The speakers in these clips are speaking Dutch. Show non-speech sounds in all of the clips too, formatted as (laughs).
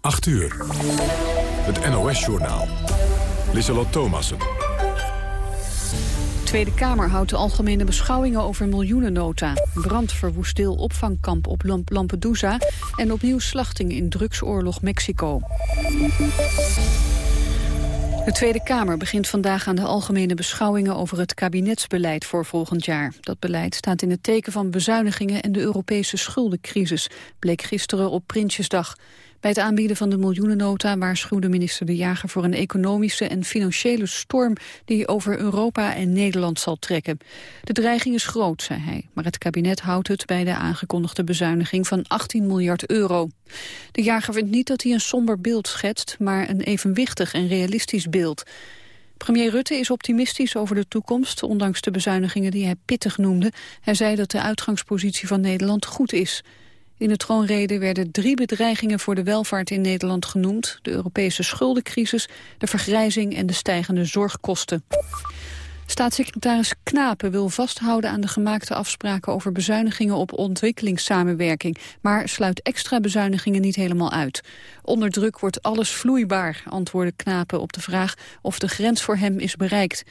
8 uur. Het NOS-journaal. Lissalot Thomassen. De Tweede Kamer houdt de algemene beschouwingen over miljoenennota. Brand deel opvangkamp op Lampedusa... en opnieuw slachting in drugsoorlog Mexico. De Tweede Kamer begint vandaag aan de algemene beschouwingen over het kabinetsbeleid voor volgend jaar. Dat beleid staat in het teken van bezuinigingen en de Europese schuldencrisis, bleek gisteren op Prinsjesdag. Bij het aanbieden van de miljoenennota waarschuwde minister De Jager voor een economische en financiële storm die over Europa en Nederland zal trekken. De dreiging is groot, zei hij, maar het kabinet houdt het bij de aangekondigde bezuiniging van 18 miljard euro. De Jager vindt niet dat hij een somber beeld schetst, maar een evenwichtig en realistisch beeld. Premier Rutte is optimistisch over de toekomst, ondanks de bezuinigingen die hij pittig noemde. Hij zei dat de uitgangspositie van Nederland goed is. In de troonrede werden drie bedreigingen voor de welvaart in Nederland genoemd. De Europese schuldencrisis, de vergrijzing en de stijgende zorgkosten. Staatssecretaris Knapen wil vasthouden aan de gemaakte afspraken over bezuinigingen op ontwikkelingssamenwerking, maar sluit extra bezuinigingen niet helemaal uit. Onder druk wordt alles vloeibaar, antwoordde Knapen op de vraag of de grens voor hem is bereikt.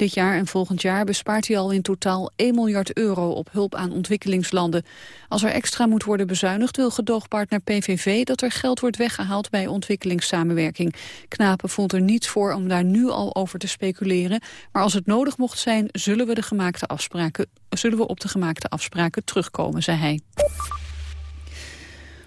Dit jaar en volgend jaar bespaart hij al in totaal 1 miljard euro op hulp aan ontwikkelingslanden. Als er extra moet worden bezuinigd wil gedoogpartner PVV dat er geld wordt weggehaald bij ontwikkelingssamenwerking. Knapen voelt er niets voor om daar nu al over te speculeren, maar als het nodig mocht zijn zullen we, de gemaakte afspraken, zullen we op de gemaakte afspraken terugkomen, zei hij.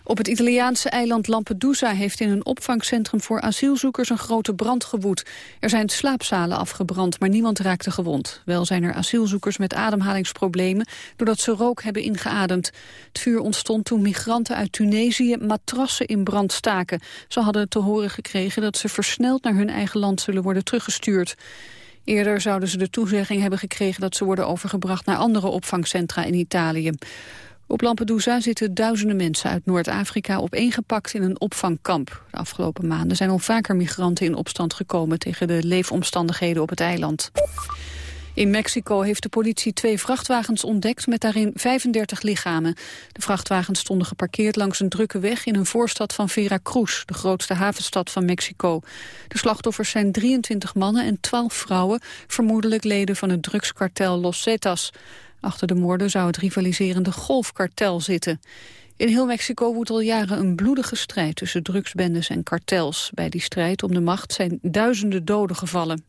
Op het Italiaanse eiland Lampedusa heeft in een opvangcentrum voor asielzoekers een grote brand gewoed. Er zijn slaapzalen afgebrand, maar niemand raakte gewond. Wel zijn er asielzoekers met ademhalingsproblemen doordat ze rook hebben ingeademd. Het vuur ontstond toen migranten uit Tunesië matrassen in brand staken. Ze hadden te horen gekregen dat ze versneld naar hun eigen land zullen worden teruggestuurd. Eerder zouden ze de toezegging hebben gekregen dat ze worden overgebracht naar andere opvangcentra in Italië. Op Lampedusa zitten duizenden mensen uit Noord-Afrika opeengepakt in een opvangkamp. De afgelopen maanden zijn al vaker migranten in opstand gekomen tegen de leefomstandigheden op het eiland. In Mexico heeft de politie twee vrachtwagens ontdekt met daarin 35 lichamen. De vrachtwagens stonden geparkeerd langs een drukke weg in een voorstad van Veracruz, de grootste havenstad van Mexico. De slachtoffers zijn 23 mannen en 12 vrouwen, vermoedelijk leden van het drugskartel Los Zetas. Achter de moorden zou het rivaliserende golfkartel zitten. In heel Mexico woedt al jaren een bloedige strijd tussen drugsbendes en kartels. Bij die strijd om de macht zijn duizenden doden gevallen.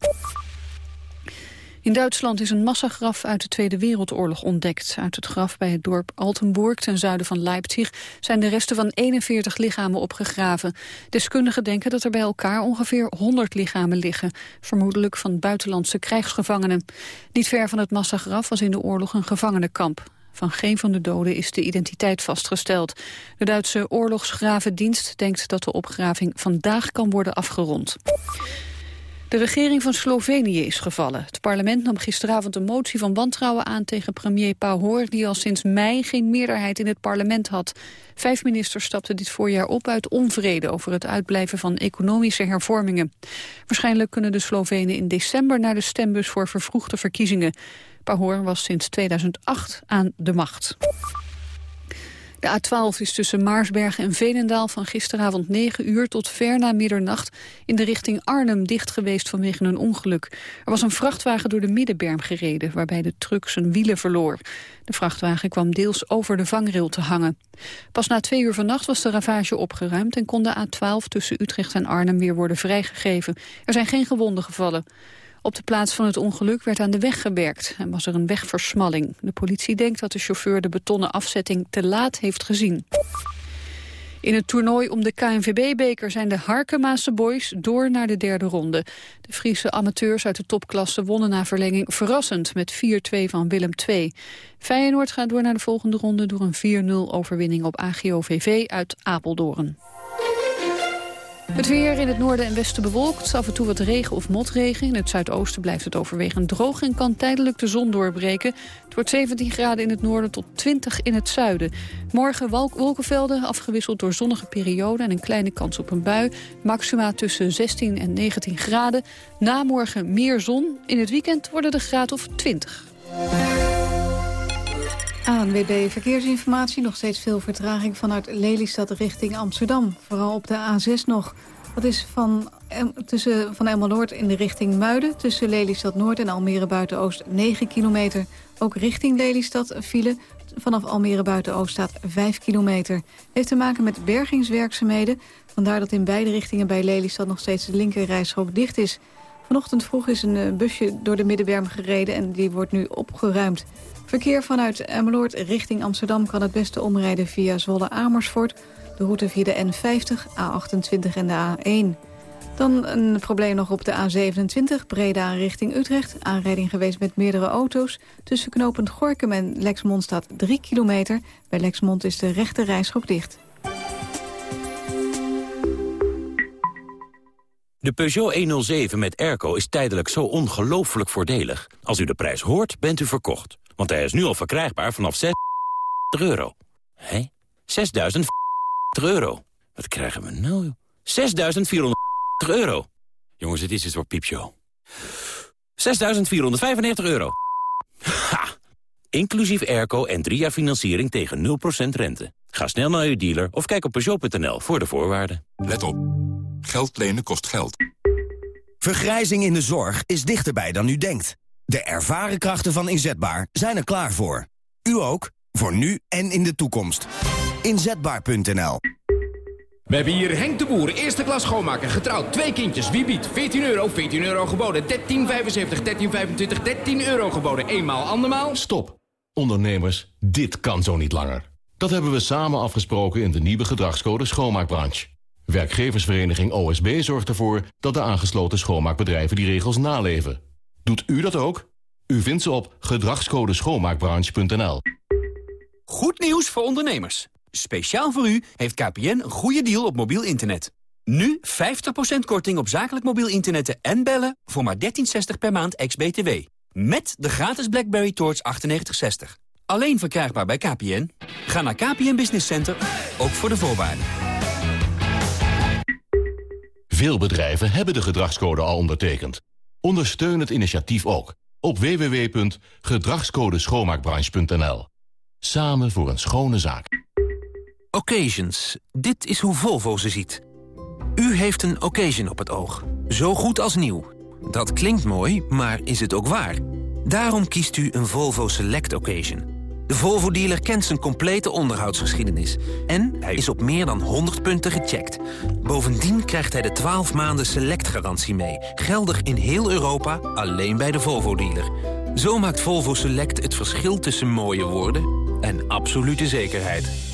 In Duitsland is een massagraf uit de Tweede Wereldoorlog ontdekt. Uit het graf bij het dorp Altenburg ten zuiden van Leipzig zijn de resten van 41 lichamen opgegraven. Deskundigen denken dat er bij elkaar ongeveer 100 lichamen liggen, vermoedelijk van buitenlandse krijgsgevangenen. Niet ver van het massagraf was in de oorlog een gevangenenkamp. Van geen van de doden is de identiteit vastgesteld. De Duitse oorlogsgravendienst denkt dat de opgraving vandaag kan worden afgerond. De regering van Slovenië is gevallen. Het parlement nam gisteravond een motie van wantrouwen aan tegen premier Pahor... die al sinds mei geen meerderheid in het parlement had. Vijf ministers stapten dit voorjaar op uit onvrede... over het uitblijven van economische hervormingen. Waarschijnlijk kunnen de Slovenen in december naar de stembus voor vervroegde verkiezingen. Pahor was sinds 2008 aan de macht. De A12 is tussen Maarsbergen en Veenendaal van gisteravond 9 uur tot ver na middernacht in de richting Arnhem dicht geweest vanwege een ongeluk. Er was een vrachtwagen door de middenberm gereden waarbij de truck zijn wielen verloor. De vrachtwagen kwam deels over de vangrail te hangen. Pas na twee uur vannacht was de ravage opgeruimd en kon de A12 tussen Utrecht en Arnhem weer worden vrijgegeven. Er zijn geen gewonden gevallen. Op de plaats van het ongeluk werd aan de weg gewerkt en was er een wegversmalling. De politie denkt dat de chauffeur de betonnen afzetting te laat heeft gezien. In het toernooi om de KNVB-beker zijn de Harkemaanse boys door naar de derde ronde. De Friese amateurs uit de topklasse wonnen na verlenging verrassend met 4-2 van Willem II. Feyenoord gaat door naar de volgende ronde door een 4-0 overwinning op AGOVV uit Apeldoorn. Het weer in het noorden en westen bewolkt. Af en toe wat regen of motregen. In het zuidoosten blijft het overwegend droog en kan tijdelijk de zon doorbreken. Het wordt 17 graden in het noorden tot 20 in het zuiden. Morgen wolkenvelden, afgewisseld door zonnige perioden... en een kleine kans op een bui. Maxima tussen 16 en 19 graden. Na morgen meer zon. In het weekend worden de graad of 20. ANWB Verkeersinformatie. Nog steeds veel vertraging vanuit Lelystad richting Amsterdam. Vooral op de A6 nog. Dat is van, tussen, van Emmeloord in de richting Muiden... tussen Lelystad Noord en Almere Buiten-Oost 9 kilometer. Ook richting Lelystad file. Vanaf Almere Buiten-Oost staat 5 kilometer. Heeft te maken met bergingswerkzaamheden. Vandaar dat in beide richtingen bij Lelystad nog steeds de linkerrijstrook dicht is. Vanochtend vroeg is een eh, busje door de Middenberm gereden en die wordt nu opgeruimd. Verkeer vanuit Emmeloord richting Amsterdam kan het beste omrijden via Zwolle-Amersfoort... de route via de N50, A28 en de A1. Dan een probleem nog op de A27, Breda richting Utrecht. Aanrijding geweest met meerdere auto's. Tussen knopend Gorkum en Lexmond staat 3 kilometer. Bij Lexmond is de rechte reisschok dicht. De Peugeot 107 met airco is tijdelijk zo ongelooflijk voordelig. Als u de prijs hoort, bent u verkocht. Want hij is nu al verkrijgbaar vanaf 6 (laughs) euro. Hé? 6.000 (laughs) euro. Wat krijgen we nou? 6.400 (laughs) euro. Jongens, het is een soort piepshow. 6.495 euro. Ha! Inclusief airco en drie jaar financiering tegen 0% rente. Ga snel naar uw dealer of kijk op Peugeot.nl voor de voorwaarden. Let op. Geld lenen kost geld. Vergrijzing in de zorg is dichterbij dan u denkt. De ervaren krachten van Inzetbaar zijn er klaar voor. U ook, voor nu en in de toekomst. Inzetbaar.nl We hebben hier Henk de Boer, eerste klas schoonmaker, getrouwd, twee kindjes. Wie biedt? 14 euro, 14 euro geboden, 13,75, 13,25, 13 euro geboden. Eenmaal, andermaal. Stop. Ondernemers, dit kan zo niet langer. Dat hebben we samen afgesproken in de nieuwe gedragscode schoonmaakbranche. Werkgeversvereniging OSB zorgt ervoor dat de aangesloten schoonmaakbedrijven die regels naleven. Doet u dat ook? U vindt ze op gedragscodeschoonmaakbranche.nl. Goed nieuws voor ondernemers. Speciaal voor u heeft KPN een goede deal op mobiel internet. Nu 50% korting op zakelijk mobiel internet en bellen voor maar 13,60 per maand ex-BTW. Met de gratis BlackBerry Torch 9860. Alleen verkrijgbaar bij KPN. Ga naar KPN Business Center, ook voor de voorwaarden. Veel bedrijven hebben de gedragscode al ondertekend. Ondersteun het initiatief ook op www.gedragscodeschoonmaakbranche.nl. Samen voor een schone zaak. Occasions. Dit is hoe Volvo ze ziet. U heeft een occasion op het oog. Zo goed als nieuw. Dat klinkt mooi, maar is het ook waar? Daarom kiest u een Volvo Select Occasion. De Volvo-dealer kent zijn complete onderhoudsgeschiedenis. En hij is op meer dan 100 punten gecheckt. Bovendien krijgt hij de 12 maanden Select-garantie mee. Geldig in heel Europa, alleen bij de Volvo-dealer. Zo maakt Volvo Select het verschil tussen mooie woorden en absolute zekerheid.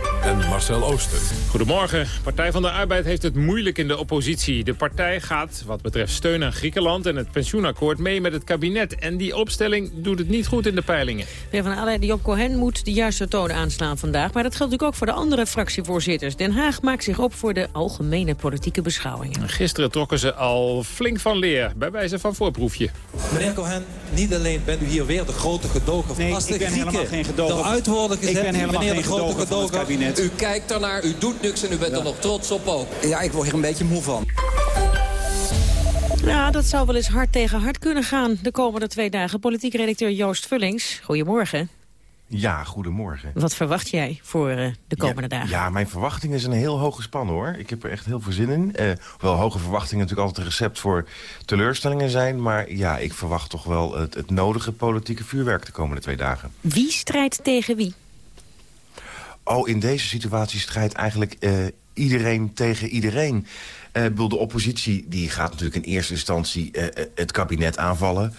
en Marcel Ooster. Goedemorgen. Partij van de Arbeid heeft het moeilijk in de oppositie. De partij gaat, wat betreft steun aan Griekenland en het pensioenakkoord... mee met het kabinet. En die opstelling doet het niet goed in de peilingen. PvdA-leider Job Cohen moet de juiste toon aanslaan vandaag. Maar dat geldt natuurlijk ook voor de andere fractievoorzitters. Den Haag maakt zich op voor de algemene politieke beschouwingen. Gisteren trokken ze al flink van leer, bij wijze van voorproefje. Meneer Cohen, niet alleen bent u hier weer de grote gedogen... Nee, als de ik ben Grieken helemaal geen gedogen. eruit worden gezet, ik ben helemaal meneer geen de grote gedogen van het gedogen... U kijkt ernaar, u doet niks en u bent er nog trots op ook. Ja, ik word hier een beetje moe van. Ja, dat zou wel eens hard tegen hard kunnen gaan de komende twee dagen. Politiek redacteur Joost Vullings, goedemorgen. Ja, goedemorgen. Wat verwacht jij voor uh, de komende ja, dagen? Ja, mijn verwachting is een heel hoge span hoor. Ik heb er echt heel veel zin in. Uh, wel hoge verwachtingen natuurlijk altijd een recept voor teleurstellingen zijn. Maar ja, ik verwacht toch wel het, het nodige politieke vuurwerk de komende twee dagen. Wie strijdt tegen wie? Oh, in deze situatie strijdt eigenlijk uh, iedereen tegen iedereen. Uh, de oppositie die gaat natuurlijk in eerste instantie uh, het kabinet aanvallen.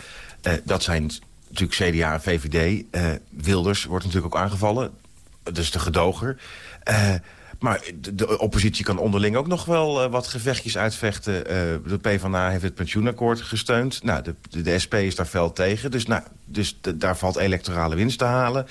dat zijn natuurlijk CDA en VVD. Wilders wordt natuurlijk ook aangevallen. Dus de gedoger. maar de, oppositie kan onderling ook nog wel wat gevechtjes uitvechten. De PvdA heeft het pensioenakkoord gesteund. Nou, de, de SP is daar fel tegen. Dus, nou, dus daar valt electorale winst te halen.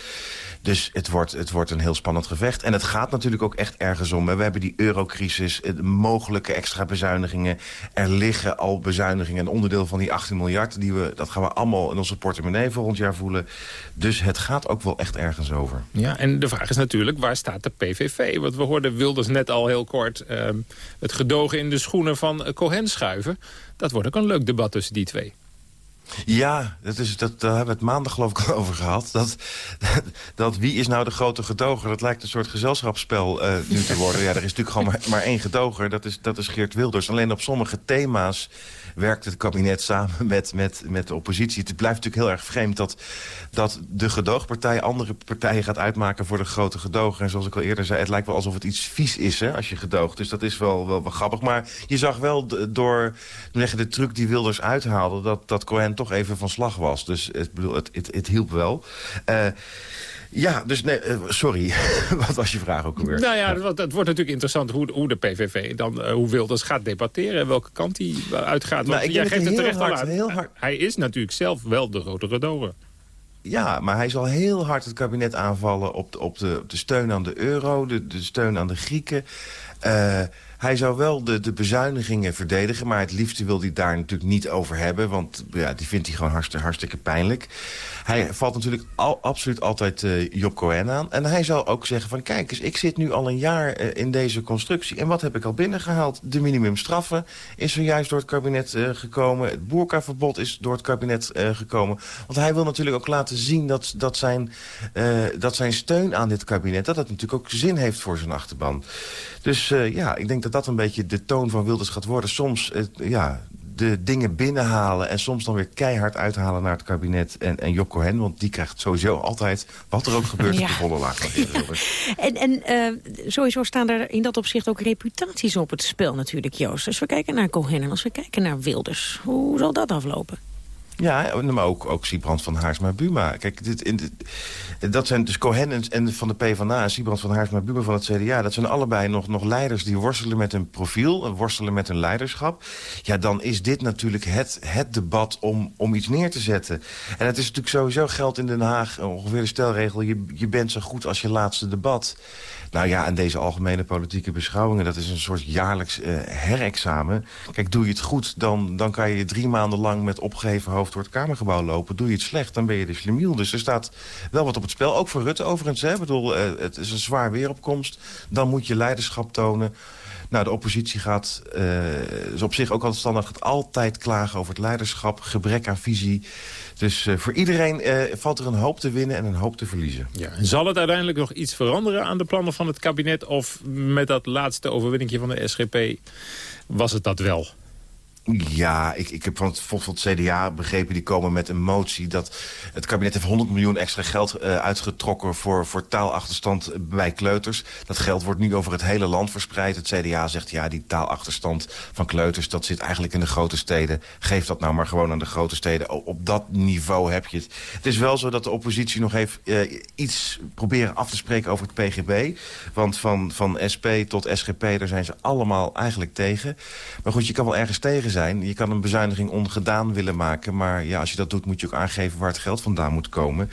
Dus het wordt, het wordt een heel spannend gevecht. En het gaat natuurlijk ook echt ergens om. We hebben die eurocrisis, mogelijke extra bezuinigingen. Er liggen al bezuinigingen. Een onderdeel van die 18 miljard, die we, dat gaan we allemaal in onze portemonnee volgend jaar voelen. Dus het gaat ook wel echt ergens over. Ja, en de vraag is natuurlijk, waar staat de PVV? Want we hoorden Wilders net al heel kort uh, het gedogen in de schoenen van Cohen schuiven. Dat wordt ook een leuk debat tussen die twee. Ja, dat is, dat, daar hebben we het maandag geloof ik al over gehad. Dat, dat, wie is nou de grote gedoger? Dat lijkt een soort gezelschapsspel uh, nu te worden. Ja, er is natuurlijk gewoon maar, maar één gedoger. Dat is, dat is Geert Wilders. Alleen op sommige thema's werkt het kabinet samen met, met, met de oppositie. Het blijft natuurlijk heel erg vreemd dat, dat de gedoogpartij andere partijen gaat uitmaken voor de grote gedoger. En zoals ik al eerder zei, het lijkt wel alsof het iets vies is hè, als je gedoogt. Dus dat is wel, wel, wel grappig. Maar je zag wel door de truc die Wilders uithaalde... dat, dat Cohen toch even van slag was. Dus het, bedoel, het, het, het hielp wel. Uh, ja, dus nee, uh, sorry. (laughs) Wat was je vraag ook alweer? Nou ja, het, het wordt natuurlijk interessant hoe, hoe de PVV dan, uh, hoe Wilders gaat debatteren. Welke kant hij uitgaat. Want nou, jij geeft het terecht al aan. Heel hard... Hij is natuurlijk zelf wel de grote redorer. Ja, maar hij zal heel hard het kabinet aanvallen op de, op de, op de steun aan de euro, de, de steun aan de Grieken. Uh, hij zou wel de, de bezuinigingen verdedigen... maar het liefste wil hij daar natuurlijk niet over hebben... want ja, die vindt hij gewoon hartstikke, hartstikke pijnlijk. Hij valt natuurlijk al, absoluut altijd uh, Job Cohen aan. En hij zal ook zeggen van... kijk eens, ik zit nu al een jaar uh, in deze constructie... en wat heb ik al binnengehaald? De minimumstraffen is zojuist door het kabinet uh, gekomen. Het boerkaverbod is door het kabinet gekomen. Want hij wil natuurlijk ook laten zien dat, dat, zijn, dat zijn steun aan dit kabinet... dat het natuurlijk ook zin heeft voor zijn achterban. Dus ja, ik denk dat dat een beetje de toon van Wilders gaat worden. Soms, ja, de dingen binnenhalen en soms dan weer keihard uithalen naar het kabinet en, en Job Cohen. Want die krijgt sowieso altijd, wat er ook gebeurt, ja. de volle laag. en en uh, sowieso staan er in dat opzicht ook reputaties op het spel natuurlijk, Joost. Als we kijken naar Cohen en als we kijken naar Wilders, hoe zal dat aflopen? Ja, maar ook, ook Siebrand van Haarsma Buma. Kijk, dit, in dat zijn dus Cohen en, van de PvdA Siebrand van Haarsma Buma van het CDA. Dat zijn allebei nog, nog leiders die worstelen met hun profiel, worstelen met hun leiderschap. Ja, dan is dit natuurlijk het, het debat om, om iets neer te zetten. En het is natuurlijk sowieso geld in Den Haag, ongeveer de stelregel... je, je bent zo goed als je laatste debat. Nou ja, en deze algemene politieke beschouwingen... dat is een soort jaarlijks uh, herexamen. Kijk, doe je het goed, dan, dan kan je drie maanden lang... met opgeheven hoofd door het Kamergebouw lopen. Doe je het slecht, dan ben je de slimiel. Dus er staat wel wat op het spel. Ook voor Rutte overigens. Hè. Ik bedoel, uh, het is een zwaar weeropkomst. Dan moet je leiderschap tonen. Nou, de oppositie gaat, uh, is op zich ook altijd standaard... gaat altijd klagen over het leiderschap, gebrek aan visie... Dus uh, voor iedereen valt er een hoop te winnen en een hoop te verliezen. Ja, en zal het uiteindelijk nog iets veranderen aan de plannen van het kabinet... of met dat laatste overwinningje van de SGP was het dat wel? Ja, ik, ik heb van het, van CDA begrepen... die komen met een motie dat het kabinet heeft 100 miljoen extra geld uh, uitgetrokken... Voor, voor taalachterstand bij kleuters. Dat geld wordt nu over het hele land verspreid. Het CDA zegt, ja, die taalachterstand van kleuters... dat zit eigenlijk in de grote steden. Geef dat nou maar gewoon aan de grote steden. Op dat niveau heb je het. Het is wel zo dat de oppositie nog heeft uh, iets proberen af te spreken over het PGB. Want van, van SP tot SGP, daar zijn ze allemaal eigenlijk tegen. Maar goed, je kan wel ergens tegen zijn. Je kan een bezuiniging ongedaan willen maken. Maar ja, als je dat doet, moet je ook aangeven waar het geld vandaan moet komen.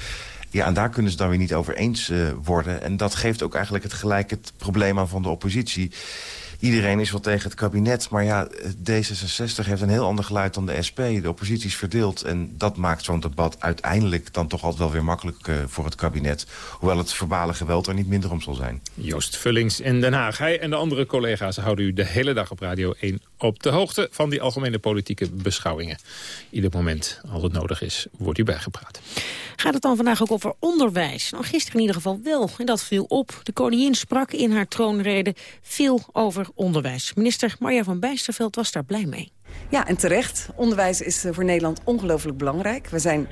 Ja, en daar kunnen ze dan weer niet over eens uh, worden. En dat geeft ook eigenlijk het gelijk het probleem aan van de oppositie. Iedereen is wel tegen het kabinet, maar ja, D66 heeft een heel ander geluid dan de SP. De oppositie is verdeeld en dat maakt zo'n debat uiteindelijk dan toch altijd wel weer makkelijk uh, voor het kabinet. Hoewel het verbale geweld er niet minder om zal zijn. Joost Vullings in Den Haag. Hij en de andere collega's houden u de hele dag op Radio 1 op de hoogte van die algemene politieke beschouwingen. Ieder moment, als het nodig is, wordt u bijgepraat. Gaat het dan vandaag ook over onderwijs? Nou, gisteren in ieder geval wel, en dat viel op. De koningin sprak in haar troonrede veel over onderwijs. Minister Marja van Bijsterveld was daar blij mee. Ja, en terecht. Onderwijs is eh, voor Nederland ongelooflijk belangrijk. We zijn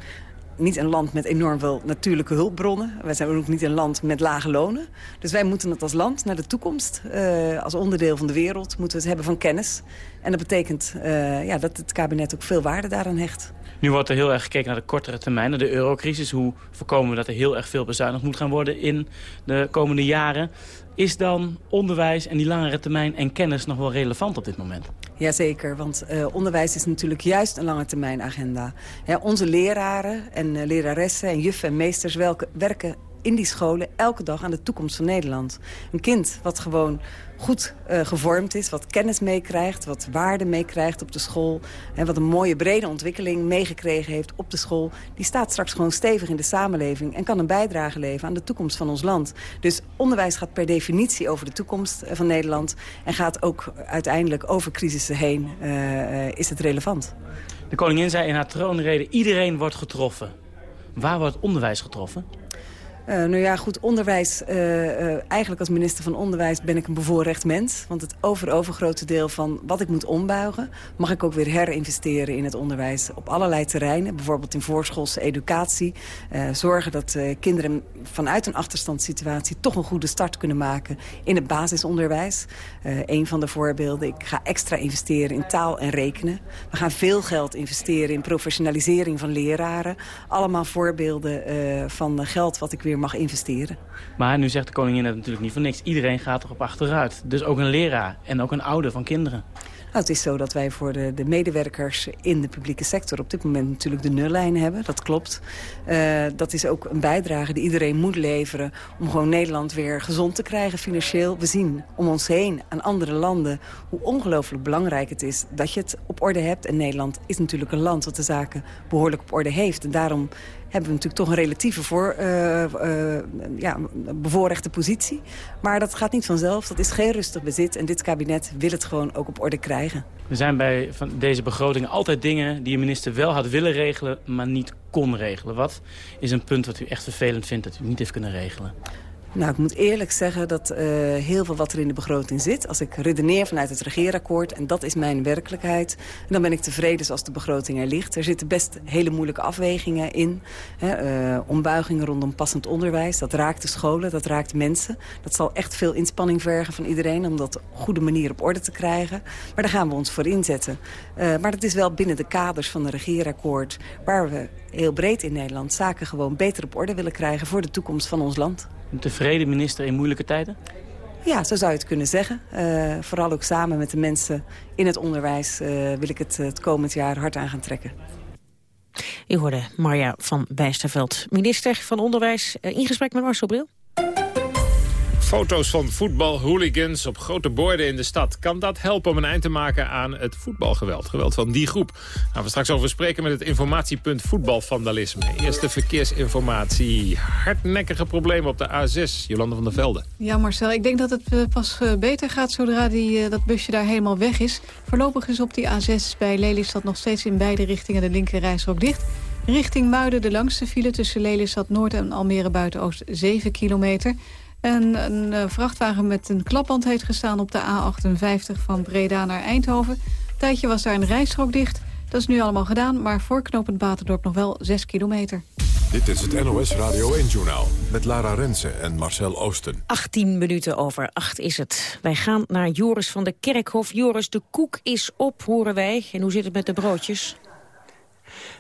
niet een land met enorm veel natuurlijke hulpbronnen. Wij zijn ook niet een land met lage lonen. Dus wij moeten het als land naar de toekomst, uh, als onderdeel van de wereld... moeten we het hebben van kennis. En dat betekent uh, ja, dat het kabinet ook veel waarde daaraan hecht. Nu wordt er heel erg gekeken naar de kortere termijn, de eurocrisis. Hoe voorkomen we dat er heel erg veel bezuinigd moet gaan worden in de komende jaren? Is dan onderwijs en die langere termijn en kennis nog wel relevant op dit moment? Jazeker, want uh, onderwijs is natuurlijk juist een lange termijn agenda. Onze leraren en uh, leraressen en juffen en meesters welke, werken in die scholen elke dag aan de toekomst van Nederland. Een kind wat gewoon goed uh, gevormd is, wat kennis meekrijgt... wat waarde meekrijgt op de school... en wat een mooie brede ontwikkeling meegekregen heeft op de school... die staat straks gewoon stevig in de samenleving... en kan een bijdrage leveren aan de toekomst van ons land. Dus onderwijs gaat per definitie over de toekomst eh, van Nederland... en gaat ook uiteindelijk over crisissen heen, uh, is het relevant. De koningin zei in haar troonrede, iedereen wordt getroffen. Waar wordt onderwijs getroffen? Uh, nou ja, goed, onderwijs... Uh, uh, eigenlijk als minister van Onderwijs ben ik een bevoorrecht mens. Want het over-overgrote deel van wat ik moet ombuigen... mag ik ook weer herinvesteren in het onderwijs op allerlei terreinen. Bijvoorbeeld in voorschoolse educatie. zorgen dat kinderen vanuit een achterstandssituatie... toch een goede start kunnen maken in het basisonderwijs. een van de voorbeelden, ik ga extra investeren in taal en rekenen. We gaan veel geld investeren in professionalisering van leraren. Allemaal voorbeelden van geld wat ik weer mag investeren. Maar nu zegt de koningin het natuurlijk niet voor niks. Iedereen gaat erop achteruit. Dus ook een leraar en ook een ouder van kinderen. Nou, het is zo dat wij voor de, de, medewerkers in de publieke sector... op dit moment natuurlijk de nullijn hebben, dat klopt. Uh, dat is ook een bijdrage die iedereen moet leveren... om gewoon Nederland weer gezond te krijgen financieel. We zien om ons heen aan andere landen hoe ongelooflijk belangrijk het is... dat je het op orde hebt. En Nederland is natuurlijk een land dat de zaken behoorlijk op orde heeft. En daarom hebben we natuurlijk toch een relatieve voor, uh, uh, ja, bevoorrechte positie. Maar dat gaat niet vanzelf. Dat is geen rustig bezit. En dit kabinet wil het gewoon ook op orde krijgen. Er zijn bij van deze begrotingen altijd dingen die een minister wel had willen regelen... maar niet kon regelen. Wat is een punt wat u echt vervelend vindt dat u niet heeft kunnen regelen? Nou, ik moet eerlijk zeggen dat uh, heel veel wat er in de begroting zit... als ik redeneer vanuit het regeerakkoord, en dat is mijn werkelijkheid... dan ben ik tevreden zoals de begroting er ligt. Er zitten best hele moeilijke afwegingen in. Hè, uh, ombuigingen rondom passend onderwijs. Dat raakt de scholen, dat raakt mensen. Dat zal echt veel inspanning vergen van iedereen... om dat op goede manier op orde te krijgen. Maar daar gaan we ons voor inzetten. Uh, maar dat is wel binnen de kaders van het regeerakkoord... waar we heel breed in Nederland zaken gewoon beter op orde willen krijgen... voor de toekomst van ons land. Een tevreden minister in moeilijke tijden? Ja, zo zou je het kunnen zeggen. Uh, vooral ook samen met de mensen in het onderwijs uh, wil ik het het komend jaar hard aan gaan trekken. U hoorde Marja van Bijsterveld, minister van Onderwijs, in gesprek met Marcel Bril. Foto's van voetbalhooligans op grote borden in de stad. Kan dat helpen om een eind te maken aan het voetbalgeweld? Geweld van die groep. Gaan we straks over spreken met het informatiepunt voetbalvandalisme. Eerste verkeersinformatie. Hardnekkige problemen op de A6. Jolande van der Velde. Ja Marcel, ik denk dat het eh, pas eh, beter gaat zodra die, uh, dat busje daar helemaal weg is. Voorlopig is op die A6 bij Lelystad nog steeds in beide richtingen de linkerrijstrook dicht. Richting Muiden de langste file tussen Lelystad Noord en Almere Buiten-Oost 7 kilometer... En een uh, vrachtwagen met een klapband heeft gestaan op de A58 van Breda naar Eindhoven. Een tijdje was daar een rijstrook dicht. Dat is nu allemaal gedaan, maar voor knooppunt Baterdorp nog wel 6 kilometer. Dit is het NOS Radio 1-journaal met Lara Rensen en Marcel Oosten. 18 minuten over 8 is het. Wij gaan naar Joris van de Kerkhof. Joris, de koek is op, horen wij. En hoe zit het met de broodjes?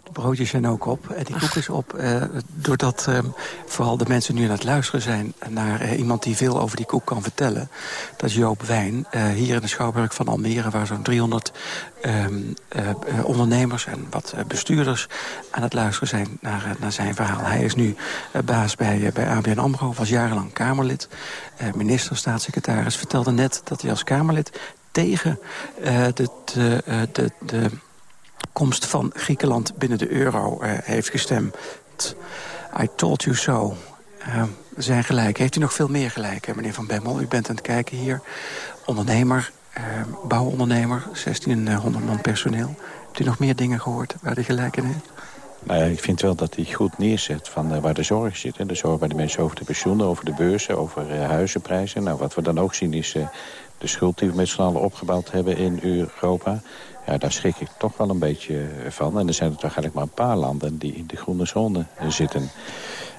De broodjes zijn ook op. En die koek is op. Uh, doordat uh, vooral de mensen nu aan het luisteren zijn... naar uh, iemand die veel over die koek kan vertellen. Dat is Joop Wijn. hier in de Schouwburg van Almere... waar zo'n 300 um, ondernemers en wat bestuurders aan het luisteren zijn naar, naar zijn verhaal. Hij is nu baas bij, bij ABN AMRO. Was jarenlang Kamerlid. minister, staatssecretaris. Vertelde net dat hij als Kamerlid tegen de, de, de, de komst van Griekenland binnen de euro uh, heeft gestemd. I told you so. Uh, zijn gelijk. Heeft u nog veel meer gelijk, meneer Van Bemmel? U bent aan het kijken hier. Ondernemer, uh, bouwondernemer, 1600 man personeel. Hebt u nog meer dingen gehoord waar hij gelijk in heeft? Nou ja, ik vind wel dat hij goed neerzet van waar de zorg zit. Hè. De zorg bij de mensen over de pensioenen, over de beurzen, over huizenprijzen. Nou, wat we dan ook zien is de schuld die we met z'n allen opgebouwd hebben in Europa. Ja, daar schrik ik toch wel een beetje van. En er zijn er toch eigenlijk maar een paar landen die in de groene zone zitten.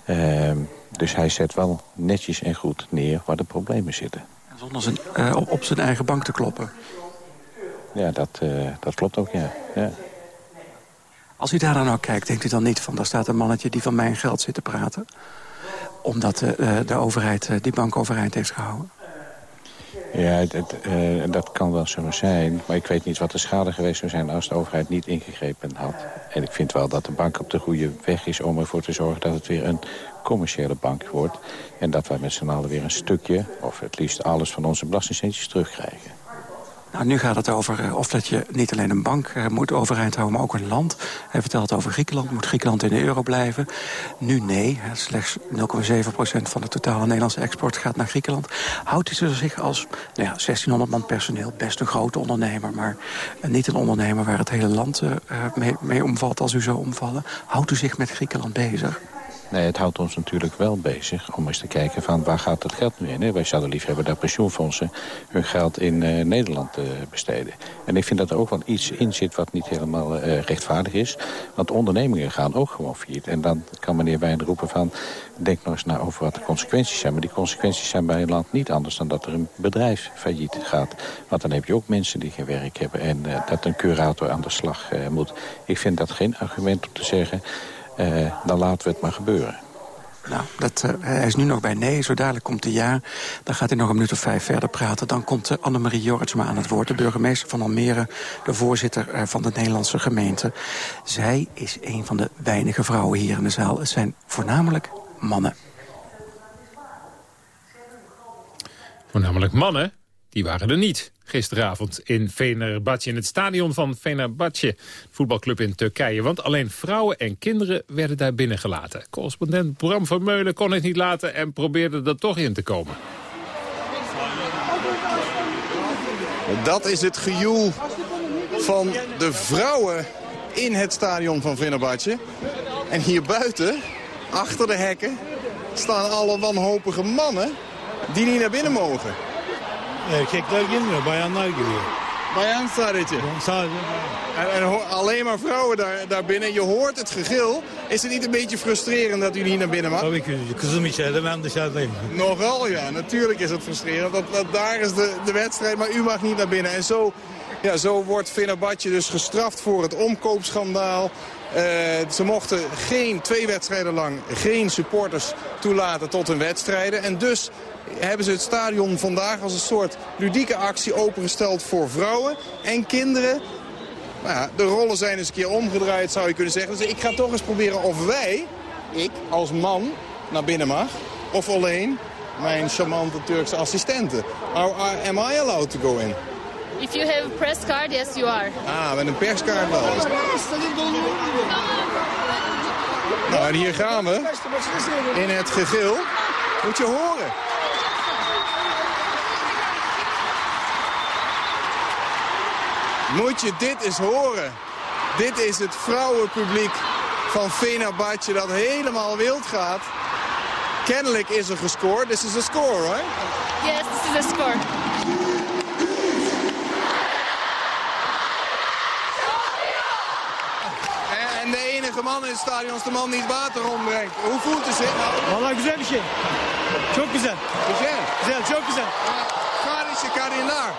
Uh, dus hij zet wel netjes en goed neer waar de problemen zitten. Zonder zijn, uh, op, zijn eigen bank te kloppen. Ja, dat, uh, dat klopt ook, ja. ja. Als u daar dan nou kijkt, denkt u dan niet van... daar staat een mannetje die van mijn geld zit te praten? Omdat de overheid die bank overeind heeft gehouden? Ja, eh, dat kan wel zo zijn. Maar ik weet niet wat de schade geweest zou zijn als de overheid niet ingegrepen had. En ik vind wel dat de bank op de goede weg is om ervoor te zorgen dat het weer een commerciële bank wordt. En dat wij met z'n allen weer een stukje, of het liefst alles van onze belastingcentjes terugkrijgen. Nou, nu gaat het over uh, of dat je niet alleen een bank uh, moet overeind houden, maar ook een land. Hij vertelt over Griekenland. Moet Griekenland in de euro blijven? Nu nee. Slechts 0,7% van de totale Nederlandse export gaat naar Griekenland. Houdt hij zich als nou ja, 1600 man personeel best een grote ondernemer... maar uh, niet een ondernemer waar het hele land mee, mee omvalt als u zou omvallen? Houdt u zich met Griekenland bezig? Nee, het houdt ons natuurlijk wel bezig om eens te kijken van waar gaat het geld nu in. Hè? Wij zouden lief hebben dat pensioenfondsen hun geld in uh, Nederland uh, besteden. En ik vind dat er ook wel iets in zit wat niet helemaal uh, rechtvaardig is. Want ondernemingen gaan ook gewoon failliet. En dan kan meneer Wijn roepen van denk nog eens na over wat de consequenties zijn. Maar die consequenties zijn bij een land niet anders dan dat er een bedrijf failliet gaat. Want dan heb je ook mensen die geen werk hebben en dat een curator aan de slag moet. Ik vind dat geen argument om te zeggen... Uh, dan laten we het maar gebeuren. Nou, dat, uh, hij is nu nog bij nee. Zo dadelijk komt hij ja. Dan gaat hij nog een minuut of vijf verder praten. Dan komt uh, Annemarie Jorritsma aan het woord. De burgemeester van Almere. De voorzitter uh, van de Nederlandse gemeente. Zij is een van de weinige vrouwen hier in de zaal. Het zijn voornamelijk mannen. Voornamelijk mannen? Die waren er niet gisteravond in Fenerbahce, in het stadion van Fenerbahce, voetbalclub in Turkije. Want alleen vrouwen en kinderen werden daar binnengelaten. Correspondent Bram van Meulen kon het niet laten en probeerde er toch in te komen. Dat is het gejoel van de vrouwen in het stadion van Fenerbahce. En hier buiten, achter de hekken, staan alle wanhopige mannen die niet naar binnen mogen. Erkekler girmiyor, bayanlar giriyor. Bayan sadece? Sadece En, en alleen maar vrouwen daar, daar binnen. Je hoort het gegil. Is het niet een beetje frustrerend dat u niet naar binnen mag? Tabii ki kızım içeride, ben dışarıdayım. Nogal ja, natuurlijk is het frustrerend. Dat, dat, daar is de, de wedstrijd, maar u mag niet naar binnen. En zo, ja, zo wordt Fenerbahce dus gestraft voor het omkoopschandaal. Uh, ze mochten geen, twee wedstrijden lang, geen supporters toelaten tot hun wedstrijden. En dus hebben ze het stadion vandaag als een soort ludieke actie opengesteld voor vrouwen en kinderen. Nou ja, de rollen zijn eens een keer omgedraaid, zou je kunnen zeggen. Dus ik ga toch eens proberen of wij, ik als man, naar binnen mag. Of alleen mijn charmante Turkse assistenten. Am I allowed to go in? If you have a press card, yes you are. Ah, met een perskaart wel. Nou, en hier gaan we. In het gegil. Moet je horen. Moet je dit eens horen. Dit is het vrouwenpubliek van Fenerbahce dat helemaal wild gaat. Kennelijk is er gescoord. This is a score, right? Yes, this is a score. En de enige man in het stadion is de man die het water rondbrengt. Hoe voelt het zich nou? Valla güzel bir şey. Çok güzel. Güzel? Güzel, çok güzel. Kardeşi Karinar.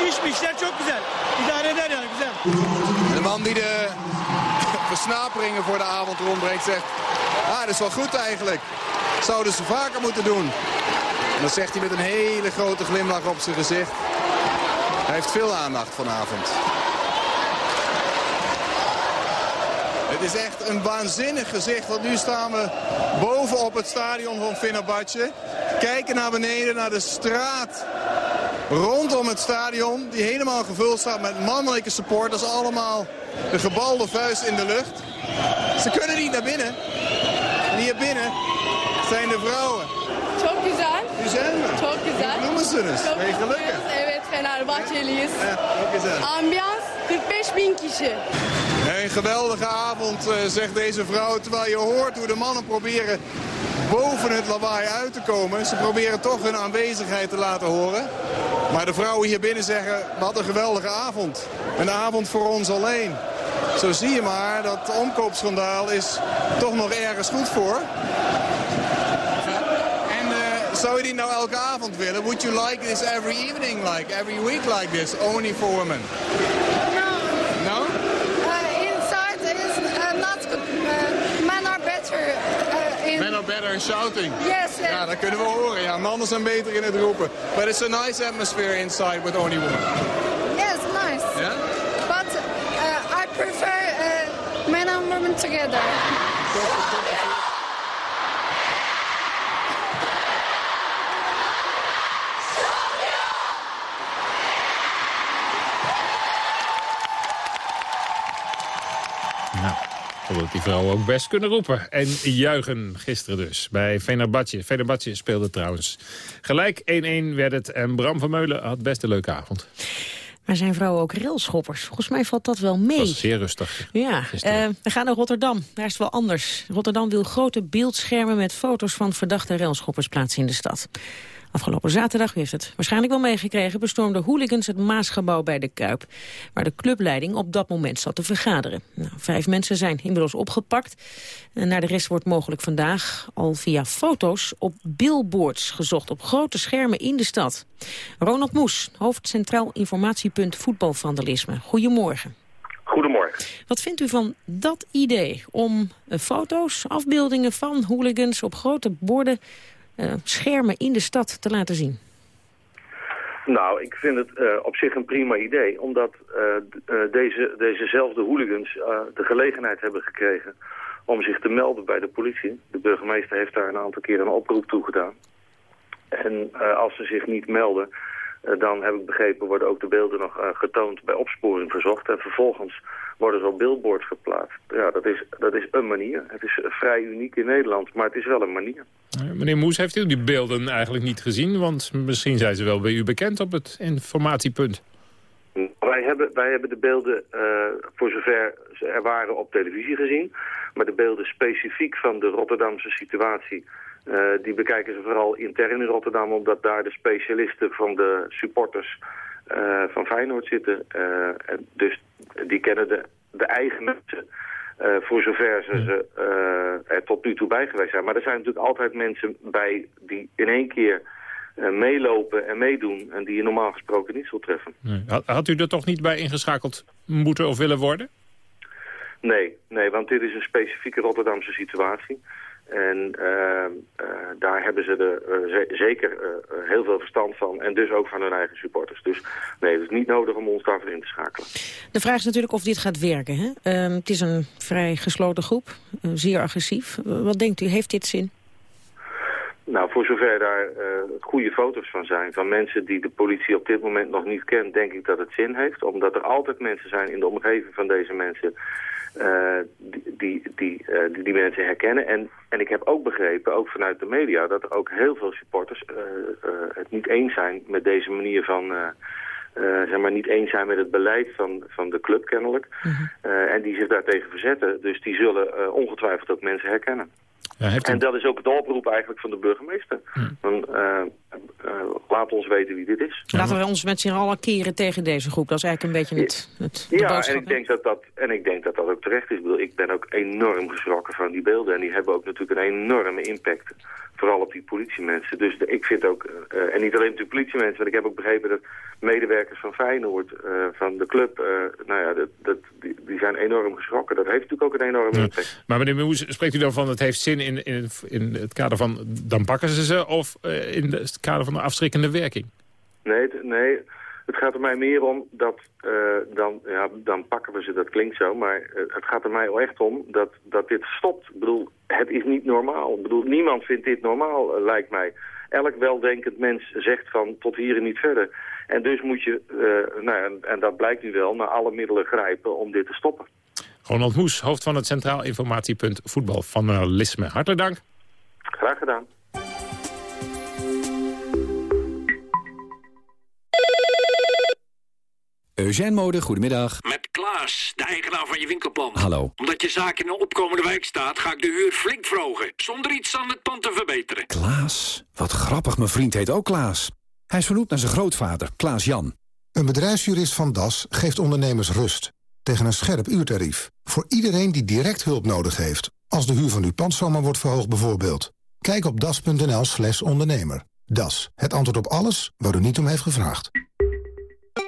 İş, iş işler çok güzel. İdare eder yani güzel. De man die de (laughs) versnaperingen voor de avond rondbrengt zegt... Ah, dat is wel goed eigenlijk. Zouden ze vaker moeten doen. En dat zegt hij met een hele grote glimlach op zijn gezicht. Hij heeft veel aandacht vanavond. Het is echt een waanzinnig gezicht. Want nu staan we bovenop het stadion van Fenerbahce. Kijken naar beneden, naar de straat rondom het stadion. Die helemaal gevuld staat met mannelijke supporters. Allemaal de gebalde vuist in de lucht. Ze kunnen niet naar binnen. En hier binnen zijn de vrouwen. Çok güzel. Güzel mi? Çok güzel. Mutlu musunuz? Çok Ben je gelukkig? Evet Fenerbahçeliyiz. Ja, çok güzel. Ambiance 45 bin kişi. Een geweldige avond, eh, zegt deze vrouw. Terwijl je hoort hoe de mannen proberen boven het lawaai uit te komen. Ze proberen toch hun aanwezigheid te laten horen. Maar de vrouwen hier binnen zeggen, wat een geweldige avond. Een avond voor ons alleen. Zo zie je maar, dat omkoopschandaal is toch nog ergens goed voor. En uh, zou je die nou elke avond willen? Would you like this every evening, like every week like this, only for women? Are better in Men are better in shouting. Yes, yes. Ja, dat kunnen we horen. Ja, mannen zijn beter in het roepen. But it's a nice atmosphere inside with only one. Yes, nice. Yeah? But uh, I prefer uh, men and women together. Dat die vrouwen ook best kunnen roepen. En juichen gisteren dus bij Fenerbahce. Fenerbahce speelde trouwens gelijk 1-1 werd het. En Bram van Meulen had best een leuke avond. Maar zijn vrouwen ook railschoppers? Volgens mij valt dat wel mee. Was zeer rustig. Ja, eh, we gaan naar Rotterdam. Daar is het wel anders. Rotterdam wil grote beeldschermen met foto's van verdachte railschoppers plaatsen in de stad. Afgelopen zaterdag, u heeft het waarschijnlijk wel meegekregen... bestormden hooligans het Maasgebouw bij de Kuip... waar de clubleiding op dat moment zat te vergaderen. Nou, vijf mensen zijn inmiddels opgepakt. En naar de rest wordt mogelijk vandaag al via foto's op billboards gezocht... op grote schermen in de stad. Ronald Moes, hoofd Centraal Informatiepunt Voetbalvandalisme. Goedemorgen. Goedemorgen. Wat vindt u van dat idee om eh, foto's, afbeeldingen van hooligans... op grote borden schermen in de stad te laten zien? Nou, ik vind het uh, op zich een prima idee. Omdat uh, deze, dezezelfde hooligans de gelegenheid hebben gekregen om zich te melden bij de politie. De burgemeester heeft daar een aantal keer een oproep toe gedaan. En als ze zich niet melden, dan heb ik begrepen worden ook de beelden nog getoond bij opsporing verzocht. En vervolgens worden zo billboards geplaatst. Ja, dat is, dat is een manier. Het is vrij uniek in Nederland, maar het is wel een manier. Meneer Moes, heeft u die beelden eigenlijk niet gezien? Want misschien zijn ze wel bij u bekend op het informatiepunt. Wij hebben, wij hebben de beelden, uh, voor zover ze er waren, op televisie gezien. Maar de beelden specifiek van de Rotterdamse situatie... Uh, die bekijken ze vooral intern in Rotterdam... omdat daar de specialisten van de supporters uh, van Feyenoord zitten. en dus die kennen de, de eigen mensen... Uh, voor zover ze, ze er tot nu toe bij geweest zijn. Maar er zijn natuurlijk altijd mensen bij die in één keer meelopen en meedoen... en die je normaal gesproken niet zult treffen. Nee. Had, had, u er toch niet bij ingeschakeld moeten of willen worden? Nee, nee, want dit is een specifieke Rotterdamse situatie. En uh, uh, daar hebben ze er uh, zeker heel veel verstand van. En dus ook van hun eigen supporters. Dus nee, het is niet nodig om ons daarvoor in te schakelen. De vraag is natuurlijk of dit gaat werken. Hè? Ehm, het is een vrij gesloten groep. zeer agressief. wat denkt u, heeft dit zin? Nou, voor zover daar goede foto's van zijn... van mensen die de politie op dit moment nog niet kent... denk ik dat het zin heeft. Omdat er altijd mensen zijn in de omgeving van deze mensen... Uh, die, die, die, die, mensen herkennen. En, en ik heb ook begrepen, ook vanuit de media, dat er ook heel veel supporters uh, het niet eens zijn met deze manier van... zeg maar niet eens zijn met het beleid van, van de club kennelijk. -hmm. en die zich daartegen verzetten. Dus die zullen ongetwijfeld ook mensen herkennen. Ja, heeft en dat is ook de oproep eigenlijk van de burgemeester. Hmm. Dan, uh, uh, laat ons weten wie dit is. Laten we ons met z'n allen keren tegen deze groep. Dat is eigenlijk een beetje het, het de Ja, en ik, denk dat dat, en ik denk dat dat ook terecht is. Ik, bedoel, ik ben ook enorm geschrokken van die beelden. En die hebben ook natuurlijk een enorme impact. Vooral op die politiemensen. Dus de, ik vind ook, uh, en niet alleen op die politiemensen, want ik heb ook begrepen dat medewerkers van Feyenoord, van de club, nou ja, dat, dat, die, die, zijn enorm geschrokken. Dat heeft natuurlijk ook een enorme impact. Ja. Maar meneer Moes, spreekt u dan van het heeft zin in, in, in het kader van dan pakken ze ze of in het kader van de afschrikkende werking? Nee, nee, het gaat er mij meer om dat uh, dan, ja, dan pakken we ze, dat klinkt zo, maar uh, het gaat er mij echt om dat, dat dit stopt. Ik bedoel, het is niet normaal. Ik bedoel, niemand vindt dit normaal, lijkt mij. Elk weldenkend mens zegt van tot hier en niet verder. En dus moet je, nou, en, en dat blijkt nu wel, naar alle middelen grijpen om dit te stoppen. Ronald Moes, hoofd van het Centraal Informatiepunt Voetbalvandalisme. Hartelijk dank. Graag gedaan. Eugène Mode, goedemiddag. Met Klaas, de eigenaar van je winkelpand. Hallo. Omdat je zaak in een opkomende wijk staat, ga ik de huur flink verhogen. Zonder iets aan het pand te verbeteren. Klaas? Wat grappig, mijn vriend heet ook Klaas. Hij is vernoemd naar zijn grootvader, Klaas Jan. Een bedrijfsjurist van Das geeft ondernemers rust. Tegen een scherp uurtarief. Voor iedereen die direct hulp nodig heeft. Als de huur van uw pand zomaar wordt verhoogd bijvoorbeeld. Kijk op das.nl slash ondernemer. Das, het antwoord op alles waar u niet om heeft gevraagd.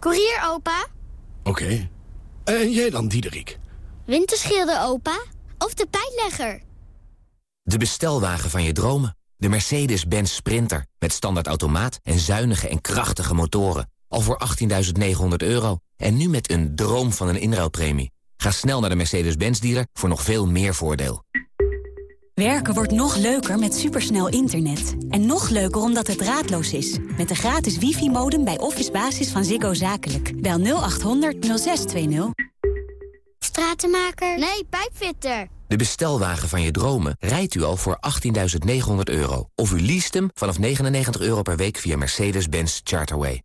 Koerier, opa. Oké. En jij dan, Diederik? Winterschilder, opa. Of de pijnlegger. De bestelwagen van je dromen. De Mercedes-Benz Sprinter. Met standaard automaat en zuinige en krachtige motoren. Al voor 18.900 euro. En nu met een droom van een inruilpremie. Ga snel naar de Mercedes-Benz dealer voor nog veel meer voordeel. Werken wordt nog leuker met supersnel internet. En nog leuker omdat het draadloos is. Met de gratis wifi-modem bij Office Basis van Ziggo Zakelijk. Bel 0800 0620. Stratenmaker? Nee, pijpfitter. De bestelwagen van je dromen rijdt u al voor 18.900 euro. Of u leest hem vanaf 99 euro per week via Mercedes-Benz Charterway.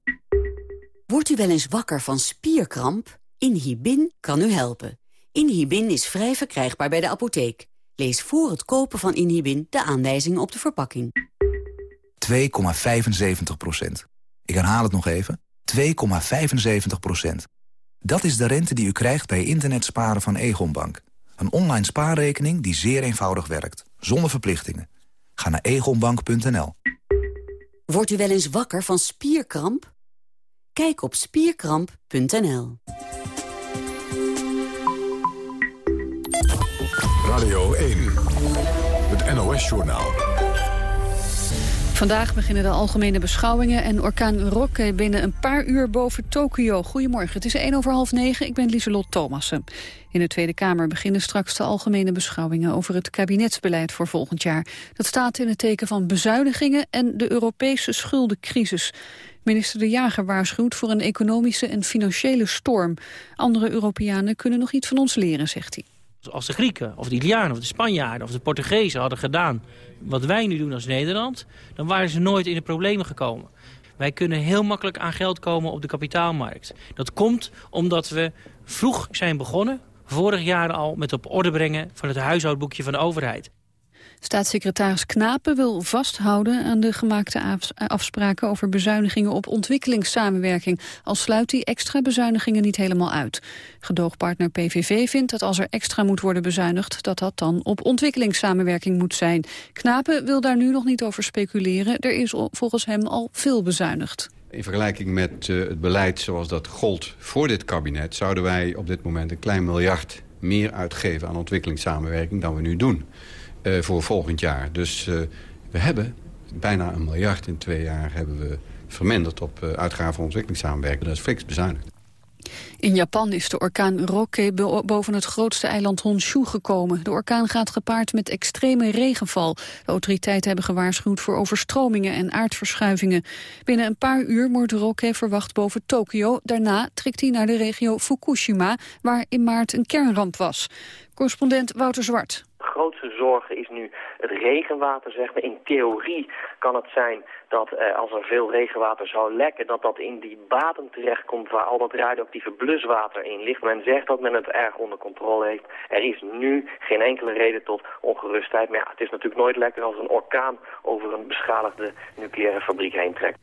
Wordt u wel eens wakker van spierkramp? Inhibin kan u helpen. Inhibin is vrij verkrijgbaar bij de apotheek. Lees voor het kopen van Inhibin de aanwijzingen op de verpakking. 2,75 procent. Ik herhaal het nog even. 2,75 procent. Dat is de rente die u krijgt bij internetsparen van Egonbank. Een online spaarrekening die zeer eenvoudig werkt. Zonder verplichtingen. Ga naar egonbank.nl. Wordt u wel eens wakker van spierkramp? Kijk op spierkramp.nl. Radio 1, het NOS-journaal. Vandaag beginnen de algemene beschouwingen en orkaan Rokke binnen een paar uur boven Tokio. Goedemorgen, het is 1 over half negen, ik ben Lieselot Thomassen. In de Tweede Kamer beginnen straks de algemene beschouwingen over het kabinetsbeleid voor volgend jaar. Dat staat in het teken van bezuinigingen en de Europese schuldencrisis. Minister De Jager waarschuwt voor een economische en financiële storm. Andere Europeanen kunnen nog iets van ons leren, zegt hij. Als de Grieken, of de Italianen, of de Spanjaarden, of de Portugezen hadden gedaan wat wij nu doen als Nederland, dan waren ze nooit in de problemen gekomen. Wij kunnen heel makkelijk aan geld komen op de kapitaalmarkt. Dat komt omdat we vroeg zijn begonnen, vorig jaar al, met op orde brengen van het huishoudboekje van de overheid. Staatssecretaris Knapen wil vasthouden aan de gemaakte afspraken over bezuinigingen op ontwikkelingssamenwerking. Al sluit hij extra bezuinigingen niet helemaal uit. Gedoogpartner PVV vindt dat als er extra moet worden bezuinigd, dat dat dan op ontwikkelingssamenwerking moet zijn. Knapen wil daar nu nog niet over speculeren. Er is volgens hem al veel bezuinigd. In vergelijking met uh, het beleid zoals dat gold voor dit kabinet... zouden wij op dit moment een klein miljard meer uitgeven aan ontwikkelingssamenwerking dan we nu doen. Uh, voor volgend jaar. Dus uh, we hebben bijna een miljard in twee jaar hebben we verminderd op uh, uitgaven voor ontwikkelingssamenwerking. Dat is fix bezuinigd. In Japan is de orkaan Roke boven het grootste eiland Honshu gekomen. De orkaan gaat gepaard met extreme regenval. De autoriteiten hebben gewaarschuwd voor overstromingen en aardverschuivingen. Binnen een paar uur wordt Roke verwacht boven Tokio. Daarna trekt hij naar de regio Fukushima, waar in maart een kernramp was. Correspondent Wouter Zwart grootste zorg is nu het regenwater. Zeg maar. In theorie kan het zijn dat eh, als er veel regenwater zou lekken... dat dat in die baten terechtkomt waar al dat radioactieve bluswater in ligt. Men zegt dat men het erg onder controle heeft. Er is nu geen enkele reden tot ongerustheid. Maar ja, het is natuurlijk nooit lekker als een orkaan over een beschadigde nucleaire fabriek heen trekt.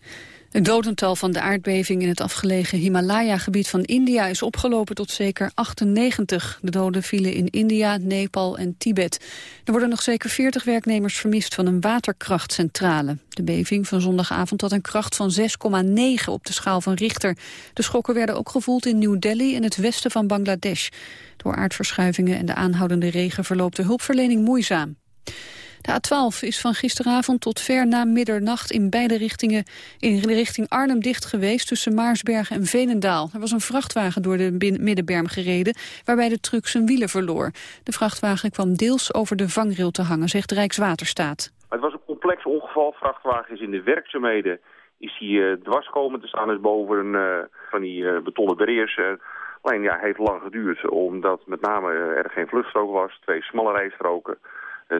Het dodental van de aardbeving in het afgelegen Himalaya-gebied van India is opgelopen tot zeker 98. De doden vielen in India, Nepal en Tibet. Er worden nog zeker 40 werknemers vermist van een waterkrachtcentrale. De beving van zondagavond had een kracht van 6,9 op de schaal van Richter. De schokken werden ook gevoeld in New Delhi in het westen van Bangladesh. Door aardverschuivingen en de aanhoudende regen verloopt de hulpverlening moeizaam. De A12 is van gisteravond tot ver na middernacht in beide richtingen in de richting Arnhem dicht geweest tussen Maarsbergen en Veenendaal. Er was een vrachtwagen door de middenberm gereden waarbij de truck zijn wielen verloor. De vrachtwagen kwam deels over de vangrail te hangen, zegt Rijkswaterstaat. Het was een complex ongeval. Vrachtwagen is in de werkzaamheden is hij uh, dwars komen te staan is boven een, uh, van die uh, betonnen barrières. alleen ja, heeft lang geduurd omdat met name er geen vluchtstrook was, twee smalle rijstroken.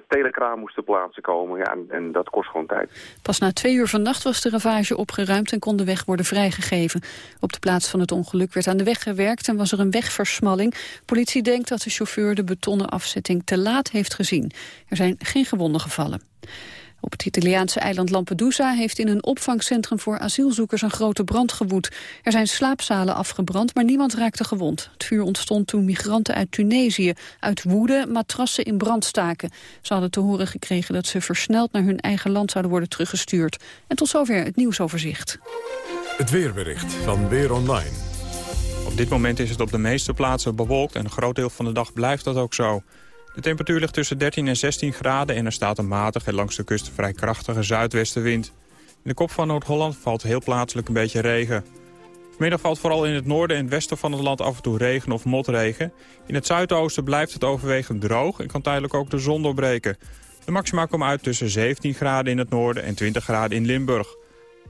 Telekraan moest ter plaatse komen. En, en, dat kost gewoon tijd. Pas na twee uur vannacht was de ravage opgeruimd en kon de weg worden vrijgegeven. Op de plaats van het ongeluk werd aan de weg gewerkt en was er een wegversmalling. Politie denkt dat de chauffeur de betonnen afzetting te laat heeft gezien. Er zijn geen gewonden gevallen. Op het Italiaanse eiland Lampedusa heeft in een opvangcentrum voor asielzoekers een grote brand gewoed. Er zijn slaapzalen afgebrand, maar niemand raakte gewond. Het vuur ontstond toen migranten uit Tunesië uit woede matrassen in brand staken. Ze hadden te horen gekregen dat ze versneld naar hun eigen land zouden worden teruggestuurd. En tot zover het nieuwsoverzicht. Het weerbericht van Weer Online. Op dit moment is het op de meeste plaatsen bewolkt en een groot deel van de dag blijft dat ook zo. De temperatuur ligt tussen 13 en 16 graden en er staat een matige langs de kust vrij krachtige zuidwestenwind. In de kop van Noord-Holland valt heel plaatselijk een beetje regen. Vanmiddag valt vooral in het noorden en westen van het land af en toe regen of motregen. In het zuidoosten blijft het overwegend droog en kan tijdelijk ook de zon doorbreken. De maxima komen uit tussen 17 graden in het noorden en 20 graden in Limburg.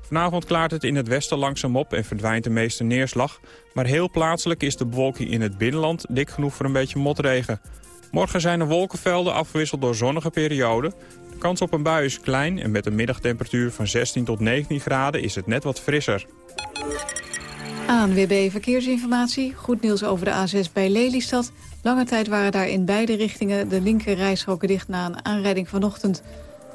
Vanavond klaart het in het westen langzaam op en verdwijnt de meeste neerslag. Maar heel plaatselijk is de bewolking in het binnenland dik genoeg voor een beetje motregen. Morgen zijn er wolkenvelden afgewisseld door zonnige perioden. De kans op een bui is klein en met een middagtemperatuur van 16 tot 19 graden is het net wat frisser. ANWB Verkeersinformatie. Goed nieuws over de A6 bij Lelystad. Lange tijd waren daar in beide richtingen de linker rijstroken dicht na een aanrijding vanochtend.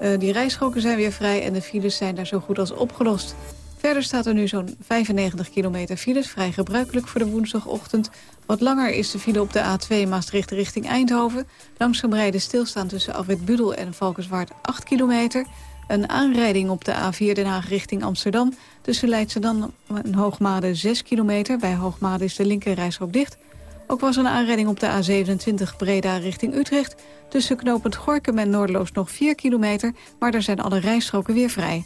Uh, die rijstroken zijn weer vrij en de files zijn daar zo goed als opgelost. Verder staat er nu zo'n 95 kilometer files, vrij gebruikelijk voor de woensdagochtend. Wat langer is de file op de A2 Maastricht richting Eindhoven. Langzaam rijden stilstaan tussen Afwit Budel en Valkenswaard 8 kilometer. Een aanrijding op de A4 Den Haag richting Amsterdam. Tussen Leidschendam en Hoogmade 6 kilometer. Bij Hoogmade is de linkerrijstrook dicht. Ook was een aanrijding op de A27 Breda richting Utrecht. Tussen knooppunt Gorkum en Noordeloos nog 4 kilometer. Maar daar zijn alle rijstroken weer vrij.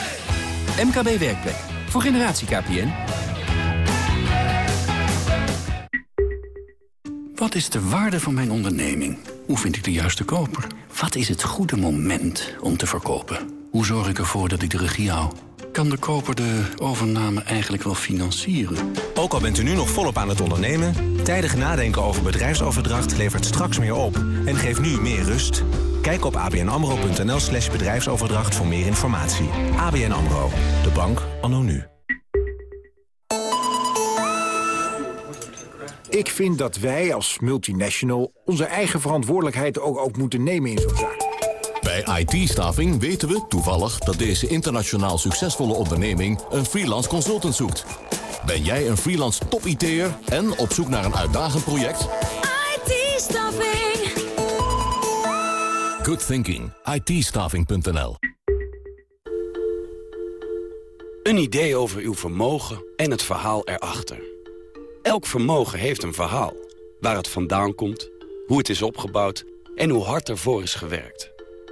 MKB Werkplek. Voor generatie KPN. Wat is de waarde van mijn onderneming? Hoe vind ik de juiste koper? Wat is het goede moment om te verkopen? Hoe zorg ik ervoor dat ik de regie hou? Kan de koper de overname eigenlijk wel financieren? Ook al bent u nu nog volop aan het ondernemen... tijdig nadenken over bedrijfsoverdracht levert straks meer op... en geeft nu meer rust... Kijk op abnamro.nl slash bedrijfsoverdracht voor meer informatie. ABN AMRO, de bank anno nu. Ik vind dat wij als multinational onze eigen verantwoordelijkheid ook, ook moeten nemen in zo'n zaak. Bij IT-staving weten we toevallig dat deze internationaal succesvolle onderneming een freelance consultant zoekt. Ben jij een freelance top-IT'er en op zoek naar een uitdagend project? IT-staving Good thinking. ITstaffing.nl Een idee over uw vermogen en het verhaal erachter. Elk vermogen heeft een verhaal. Waar het vandaan komt, hoe het is opgebouwd en hoe hard ervoor is gewerkt.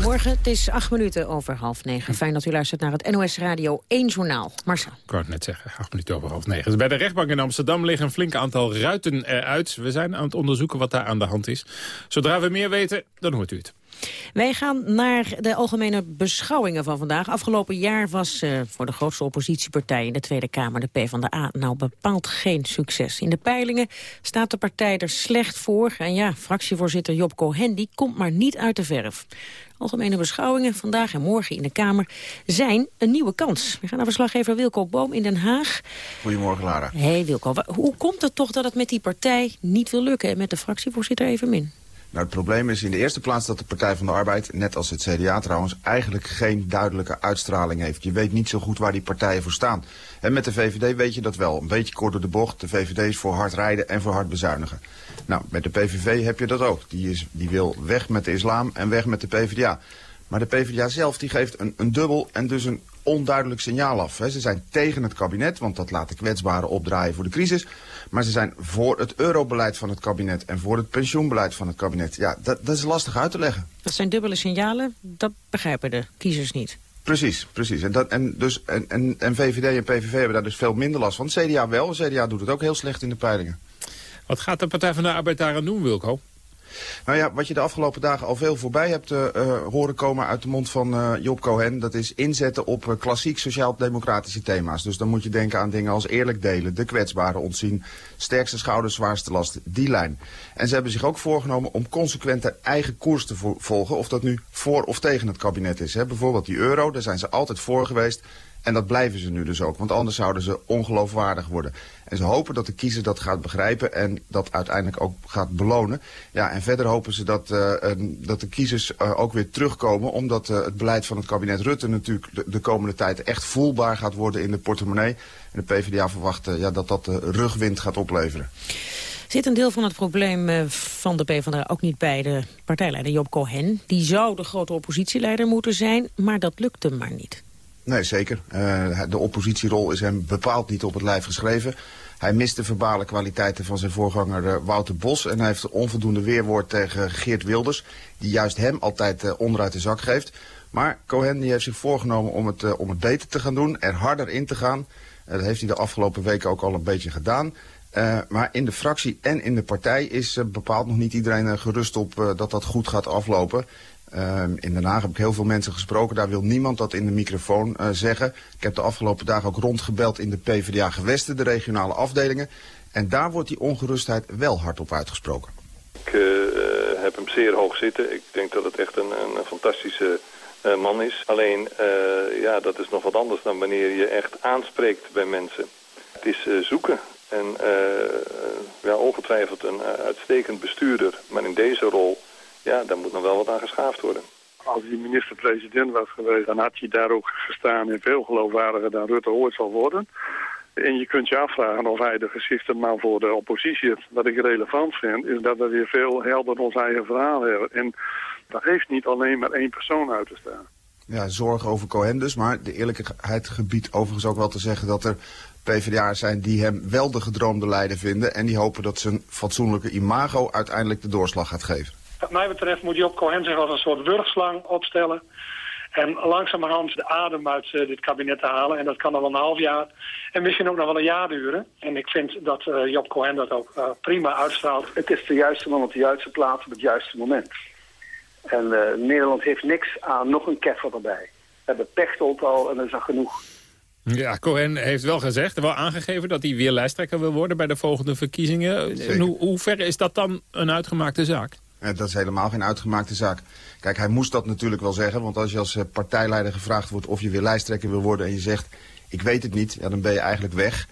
Goedemorgen, het is acht minuten over half negen. Fijn dat u luistert naar het NOS Radio 1 Journaal. Marcel. Ik wou het net zeggen, acht minuten over half negen. Dus bij de rechtbank in Amsterdam liggen een flink aantal ruiten eruit. We zijn aan het onderzoeken wat daar aan de hand is. Zodra we meer weten, dan hoort u het. Wij gaan naar de algemene beschouwingen van vandaag. Afgelopen jaar was uh, voor de grootste oppositiepartij in de Tweede Kamer, de PvdA, nou bepaald geen succes. In de peilingen staat de partij er slecht voor. En ja, fractievoorzitter Job Cohen, die komt maar niet uit de verf. Algemene beschouwingen vandaag en morgen in de Kamer zijn een nieuwe kans. We gaan naar verslaggever Wilco Boom in Den Haag. Goedemorgen, Lara. Hey Wilco, hoe komt het toch dat het met die partij niet wil lukken... en met de fractievoorzitter even min? Nou, het probleem is in de eerste plaats dat de Partij van de Arbeid, net als het CDA trouwens, eigenlijk geen duidelijke uitstraling heeft. Je weet niet zo goed waar die partijen voor staan. En met de VVD weet je dat wel. Een beetje kort door de bocht. De VVD is voor hard rijden en voor hard bezuinigen. Nou, met de PVV heb je dat ook. Die, is, die wil weg met de islam en weg met de PvdA. Maar de PvdA zelf die geeft een, een dubbel en dus een onduidelijk signaal af. Ze zijn tegen het kabinet, want dat laat de kwetsbaren opdraaien voor de crisis. Maar ze zijn voor het eurobeleid van het kabinet en voor het pensioenbeleid van het kabinet. Ja, dat, dat is lastig uit te leggen. Dat zijn dubbele signalen, dat begrijpen de kiezers niet. Precies, precies. En, dat, en, dus, en, en, en VVD en PVV hebben daar dus veel minder last van. CDA wel, CDA doet het ook heel slecht in de peilingen. Wat gaat de Partij van de Arbeid daar aan doen, Wilco? Nou ja, wat je de afgelopen dagen al veel voorbij hebt uh, horen komen uit de mond van uh, Job Cohen... dat is inzetten op klassiek sociaal-democratische thema's. Dus dan moet je denken aan dingen als eerlijk delen, de kwetsbaren ontzien... sterkste schouders, zwaarste last, die lijn. En ze hebben zich ook voorgenomen om consequent eigen koers te volgen... of dat nu voor of tegen het kabinet is. Hè. Bijvoorbeeld die euro, daar zijn ze altijd voor geweest... En dat blijven ze nu dus ook, want anders zouden ze ongeloofwaardig worden. En ze hopen dat de kiezer dat gaat begrijpen en dat uiteindelijk ook gaat belonen. Ja, en verder hopen ze dat, uh, dat de kiezers uh, ook weer terugkomen... omdat uh, het beleid van het kabinet Rutte natuurlijk de, de, komende tijd echt voelbaar gaat worden in de portemonnee. En de PvdA verwacht ja, dat dat de rugwind gaat opleveren. Zit een deel van het probleem van de PvdA ook niet bij de partijleider Job Cohen? Die zou de grote oppositieleider moeten zijn, maar dat lukt hem maar niet. Nee, zeker. Uh, de oppositierol is hem bepaald niet op het lijf geschreven. Hij mist de verbale kwaliteiten van zijn voorganger uh, Wouter Bos... en hij heeft onvoldoende weerwoord tegen Geert Wilders... die juist hem altijd uh, onderuit de zak geeft. Maar Cohen die heeft zich voorgenomen om het, om het beter te gaan doen, er harder in te gaan. dat heeft hij de afgelopen weken ook al een beetje gedaan. maar in de fractie en in de partij is bepaald nog niet iedereen gerust op dat dat goed gaat aflopen... Uh, in Den Haag heb ik heel veel mensen gesproken. Daar wil niemand dat in de microfoon uh, zeggen. Ik heb de afgelopen dagen ook rondgebeld in de PvdA-gewesten, de regionale afdelingen. En daar wordt die ongerustheid wel hardop uitgesproken. Ik uh, heb hem zeer hoog zitten. Ik denk dat het echt een, een fantastische man is. Alleen, ja, dat is nog wat anders dan wanneer je echt aanspreekt bij mensen. Het is zoeken. En ja, ongetwijfeld een uitstekend bestuurder. Maar in deze rol ja, daar moet nog wel wat aan geschaafd worden. Als hij minister-president was geweest, dan had hij daar ook gestaan en veel geloofwaardiger dan Rutte ooit zal worden. En je kunt je afvragen of hij de geschikte man voor de oppositie is. Wat ik relevant vind, is dat we weer veel helder ons eigen verhaal hebben. En dat heeft niet alleen maar één persoon uit te staan. Ja, zorg over Cohen dus, maar de eerlijkheid gebiedt overigens ook wel te zeggen dat er PvdA'ers zijn die hem wel de gedroomde leider vinden... en die hopen dat zijn fatsoenlijke imago uiteindelijk de doorslag gaat geven. Wat mij betreft moet Job Cohen zich als een soort wurgslang opstellen. En langzamerhand de adem uit uh, dit kabinet te halen. En dat kan dan wel een half jaar. En misschien ook nog wel een jaar duren. En ik vind dat uh, Job Cohen dat ook uh, prima uitstraalt. Het is de juiste man op de juiste plaats op het juiste moment. En Nederland heeft niks aan nog een keffer erbij. We hebben Pechtold al en dat is al genoeg. Ja, Cohen heeft wel gezegd, wel aangegeven dat hij weer lijsttrekker wil worden bij de volgende verkiezingen. hoe, hoe ver is dat dan een uitgemaakte zaak? Eh, dat is helemaal geen uitgemaakte zaak. Kijk, hij moest dat natuurlijk wel zeggen. Want als je als eh, partijleider gevraagd wordt of je weer lijsttrekker wil worden... en je zegt, ik weet het niet, ja, dan ben je eigenlijk weg.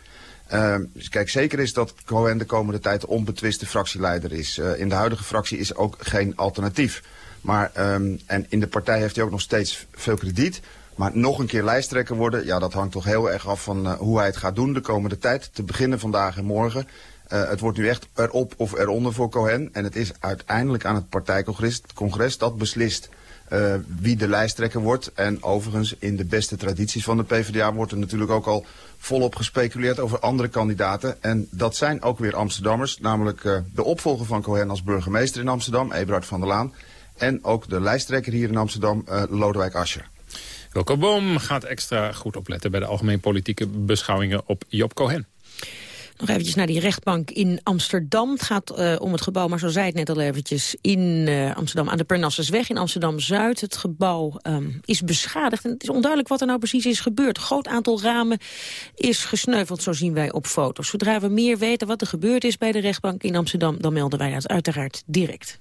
Uh, dus kijk, zeker is dat Cohen de komende tijd onbetwiste fractieleider is. Uh, in de huidige fractie is ook geen alternatief. Maar, um, en in de partij heeft hij ook nog steeds veel krediet. Maar nog een keer lijsttrekker worden, ja, dat hangt toch heel erg af van uh, hoe hij het gaat doen de komende tijd. Te beginnen vandaag en morgen. Uh, het wordt nu echt erop of eronder voor Cohen. En het is uiteindelijk aan het partijcongres congres dat beslist uh, wie de lijsttrekker wordt. En overigens, in de beste tradities van de PvdA wordt er natuurlijk ook al volop gespeculeerd over andere kandidaten. En dat zijn ook weer Amsterdammers, namelijk uh, de opvolger van Cohen als burgemeester in Amsterdam, Eberhard van der Laan. En ook de lijsttrekker hier in Amsterdam, Lodewijk Asscher. Wilco Boom gaat extra goed opletten bij de algemeen politieke beschouwingen op Job Cohen. Nog eventjes naar die rechtbank in Amsterdam. Het gaat uh, om het gebouw, maar zo zei het net al eventjes... in uh, Amsterdam, aan de Parnassusweg in Amsterdam-Zuid. Het gebouw um, is beschadigd en het is onduidelijk wat er nou precies is gebeurd. Een groot aantal ramen is gesneuveld, zo zien wij op foto's. Zodra we meer weten wat er gebeurd is bij de rechtbank in Amsterdam... dan melden wij dat uiteraard direct.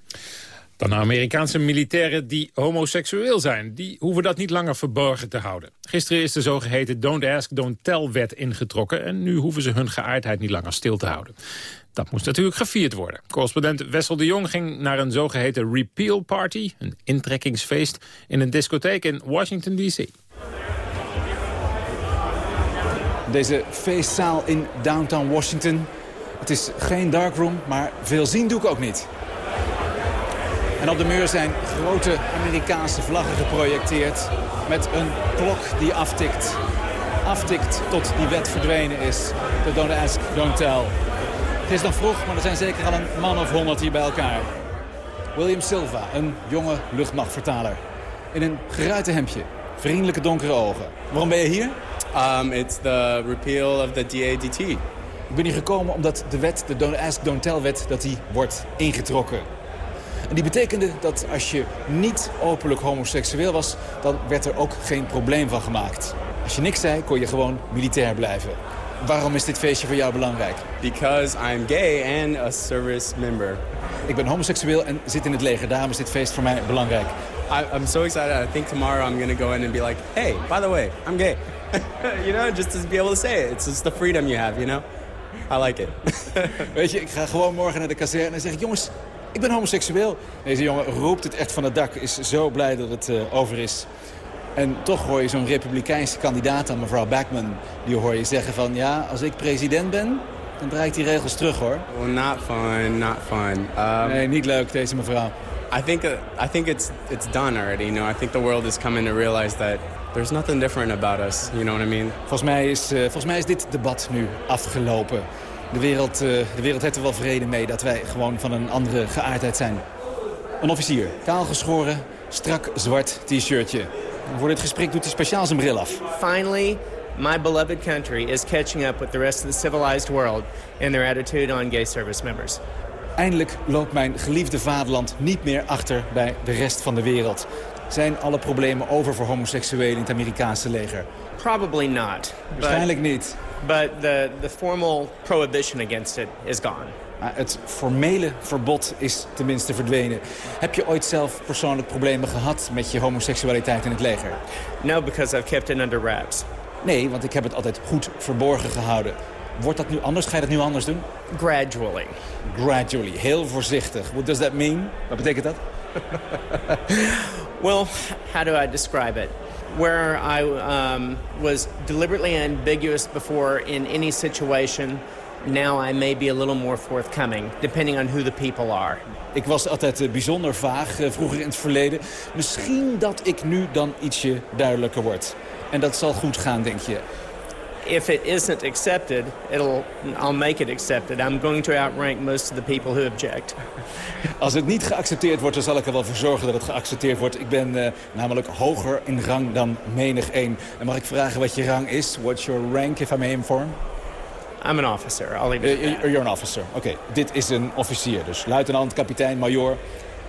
Dan Amerikaanse militairen die homoseksueel zijn. Die hoeven dat niet langer verborgen te houden. Gisteren is de zogeheten Don't Ask, Don't Tell-wet ingetrokken... en nu hoeven ze hun geaardheid niet langer stil te houden. Dat moest natuurlijk gevierd worden. Correspondent Wessel de Jong ging naar een zogeheten repeal party... een intrekkingsfeest in een discotheek in Washington, D.C. Deze feestzaal in downtown Washington. Het is geen darkroom, maar veel zien doe ik ook niet. En op de muur zijn grote Amerikaanse vlaggen geprojecteerd... met een klok die aftikt. Aftikt tot die wet verdwenen is. De don't ask, don't tell. Het is nog vroeg, maar er zijn zeker al een man of honderd hier bij elkaar. William Silva, een jonge luchtmachtvertaler. In een geruite hemdje, vriendelijke donkere ogen. Waarom ben je hier? Um, it's the repeal of the DADT. Ik ben hier gekomen omdat de wet, de Don't Ask, Don't Tell wet, dat die wordt ingetrokken. En die betekende dat als je niet openlijk homoseksueel was... dan werd er ook geen probleem van gemaakt. Als je niks zei, kon je gewoon militair blijven. Waarom is dit feestje voor jou belangrijk? Because I'm gay and a service member. Ik ben homoseksueel en zit in het leger. Daarom is dit feest voor mij belangrijk. I, I'm so excited. I think tomorrow I'm going to go in and be like... Hey, by the way, I'm gay. (laughs) you know, just to be able to say it. It's just the freedom you have, you know? I like it. (laughs) Weet je, ik ga gewoon morgen naar de kazerne en zeg jongens, ik ben homoseksueel. Deze jongen roept het echt van het dak. Is zo blij dat het uh, over is. En toch hoor je zo'n republikeinse kandidaat aan mevrouw Backman... die hoor je zeggen van, ja, als ik president ben... dan draai ik die regels terug, hoor. Well, not fun, not fun. Um, nee, niet leuk, deze mevrouw. I think, uh, I think it's, it's done already, you know. I think the world is coming to realize that there's nothing different about us, you know what I mean? Volgens mij is, uh, volgens mij is dit debat nu afgelopen. De wereld, uh, de wereld heeft er wel vrede mee dat wij gewoon van een andere geaardheid zijn. Een officier, kaal geschoren, strak zwart t-shirtje. Voor dit gesprek doet hij speciaal zijn bril af. Finally, my beloved country is catching up with the rest of the civilized world in their attitude on gay service members. Eindelijk loopt mijn geliefde vaderland niet meer achter bij de rest van de wereld. Zijn alle problemen over voor homoseksuelen in het Amerikaanse leger? Probably not. Waarschijnlijk niet. But the, the formal prohibition against it is gone. Maar het formele verbod is tenminste verdwenen. Heb je ooit zelf persoonlijk problemen gehad met je homoseksualiteit in het leger? No, because I've kept it under wraps. Nee, want ik heb het altijd goed verborgen gehouden. Wordt dat nu anders? Ga je dat nu anders doen? Gradually. Gradually. Heel voorzichtig. What does that mean? Wat betekent dat? well, how do I describe it? Where I um, was deliberately ambiguous before in any situation... Now I may be a little more forthcoming, depending on who the people are. Ik was altijd uh, bijzonder vaag, uh, vroeger in het verleden. Misschien dat ik nu dan ietsje duidelijker word. En dat zal goed gaan, denk je. If it isn't accepted, it'll, I'll make it accepted. I'm going to outrank most of the people who object. (laughs) Als het niet geaccepteerd wordt, dan zal ik er wel voor zorgen dat het geaccepteerd wordt. Ik ben uh, namelijk hoger in rang dan menig één. En mag ik vragen wat je rang is? What's your rank, if I may inform? I'm an officer. I'll leave it uh, You're an officer. Oké, okay. dit is een officier. Dus luitenant, kapitein, major,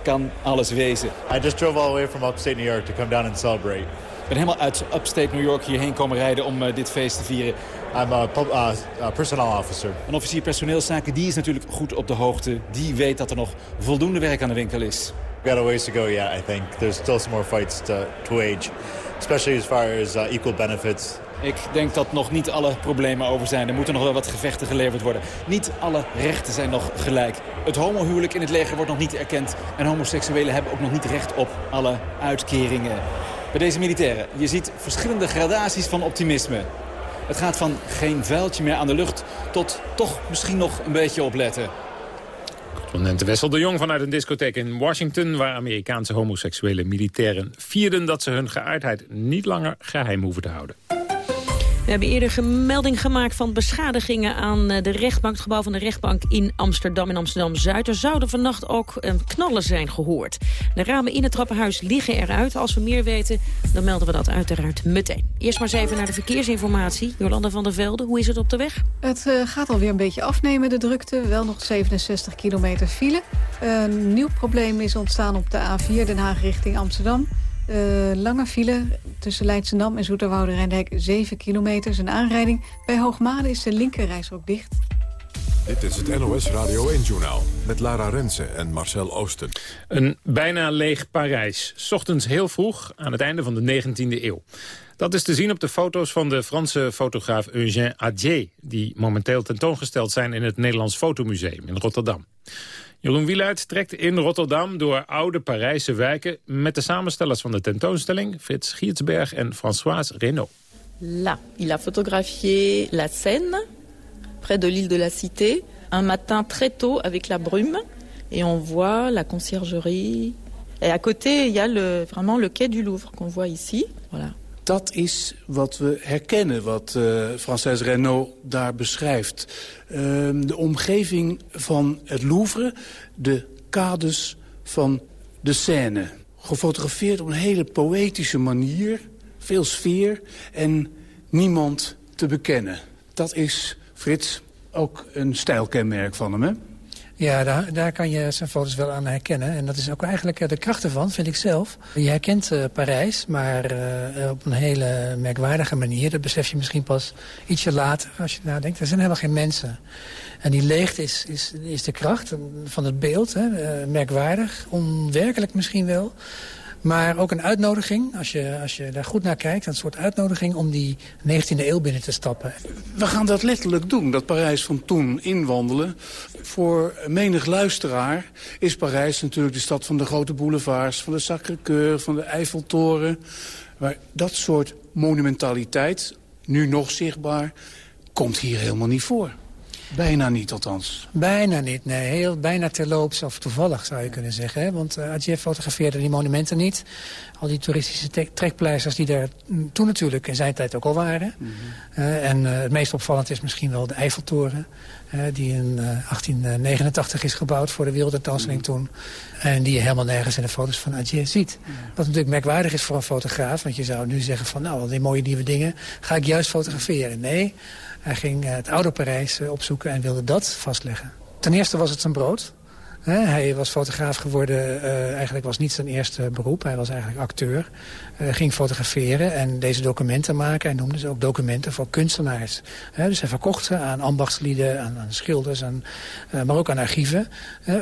kan alles wezen. I just drove all the way from upstate New York to come down and celebrate. Ik ben helemaal uit upstate New York hierheen komen rijden om uh, dit feest te vieren. I'm a, uh, a personnel officer. Een officier personeelszaken, die is natuurlijk goed op de hoogte. Die weet dat er nog voldoende werk aan de winkel is. We got a ways to go yet, I think. There's still some more fights to, to wage. Especially as far as uh, equal benefits. Ik denk dat nog niet alle problemen over zijn. Er moeten nog wel wat gevechten geleverd worden. Niet alle rechten zijn nog gelijk. Het homohuwelijk in het leger wordt nog niet erkend. En homoseksuelen hebben ook nog niet recht op alle uitkeringen. Bij deze militairen, je ziet verschillende gradaties van optimisme. Het gaat van geen vuiltje meer aan de lucht tot toch misschien nog een beetje opletten. Correspondent Wessel de Jong vanuit een discotheek in Washington... waar Amerikaanse homoseksuele militairen vierden dat ze hun geaardheid niet langer geheim hoeven te houden. We hebben eerder gemelding gemaakt van beschadigingen aan eh, de rechtbank, het gebouw van de rechtbank in Amsterdam. In Amsterdam-Zuid. Er zouden vannacht ook eh, knallen zijn gehoord. De ramen in het trappenhuis liggen eruit. Als we meer weten, dan melden we dat uiteraard meteen. Eerst maar eens even naar de verkeersinformatie. Jolanda van der Velde, hoe is het op de weg? Het uh, gaat alweer een beetje afnemen, de drukte. Wel nog 67 kilometer file. Een nieuw probleem is ontstaan op de A4 Den Haag richting Amsterdam. Uh, lange file tussen Leidschendam en Zoeterwoude Rijndijk 7 kilometer. Een aanrijding. Bij Hoogmade is de linkerreis ook dicht. Dit is het NOS Radio 1-journaal met Lara Rensen en Marcel Oosten. Een bijna leeg Parijs. S ochtends heel vroeg aan het einde van de 19e eeuw. Dat is te zien op de foto's van de Franse fotograaf Eugène Adier... die momenteel tentoongesteld zijn in het Nederlands Fotomuseum in Rotterdam. Jeroen Wieluid trekt in Rotterdam door oude Parijse wijken... met de samenstellers van de tentoonstelling Frits Giertsberg en Françoise Renaud. Là, il a photographié la Seine, près de l'île de la Cité, un matin très tôt avec la brume. Et on voit la conciergerie. Et à côté, il y a le, vraiment le quai du Louvre qu'on voit ici. Voilà. Dat is wat we herkennen, wat uh, Frances Renaud daar beschrijft. Uh, de omgeving van het Louvre, de kades van de Seine. Gefotografeerd op een hele poëtische manier, veel sfeer en niemand te bekennen. Dat is, Frits, ook een stijlkenmerk van hem, hè? Ja, daar, daar kan je zijn foto's wel aan herkennen. En dat is ook eigenlijk de kracht ervan, vind ik zelf. Je herkent uh, Parijs, maar uh, op een hele merkwaardige manier. Dat besef je misschien pas ietsje later als je nadenkt. Er zijn helemaal geen mensen. En die leegte is, is, is de kracht van het beeld. Hè? Merkwaardig, onwerkelijk misschien wel. Maar ook een uitnodiging, als je, als je daar goed naar kijkt... een soort uitnodiging om die 19e eeuw binnen te stappen. We gaan dat letterlijk doen, dat Parijs van toen inwandelen. Voor menig luisteraar is Parijs natuurlijk de stad van de grote boulevards... van de Sacré-Cœur, van de Eiffeltoren. Maar dat soort monumentaliteit, nu nog zichtbaar, komt hier helemaal niet voor. Bijna niet althans. Bijna niet, nee. Heel, bijna terloops of toevallig zou je kunnen zeggen. Hè? Want uh, Adje fotografeerde die monumenten niet. Al die toeristische trekpleisters die er toen natuurlijk in zijn tijd ook al waren. Mm -hmm. uh, en uh, het meest opvallend is misschien wel de Eiffeltoren. die in 1889 is gebouwd voor de wereldtentoonstelling mm -hmm. toen. En die je helemaal nergens in de foto's van Adje ziet. Mm -hmm. Wat natuurlijk merkwaardig is voor een fotograaf. Want je zou nu zeggen van nou, die mooie nieuwe dingen ga ik juist fotograferen. Nee, hij ging het oude Parijs opzoeken en wilde dat vastleggen. Ten eerste was het zijn brood. Hij was fotograaf geworden, uh, eigenlijk was niet zijn eerste beroep. Hij was eigenlijk acteur. Ging fotograferen en deze documenten maken. Hij noemde ze ook documenten voor kunstenaars. Dus hij verkocht ze aan ambachtslieden, aan, schilders, maar ook aan archieven.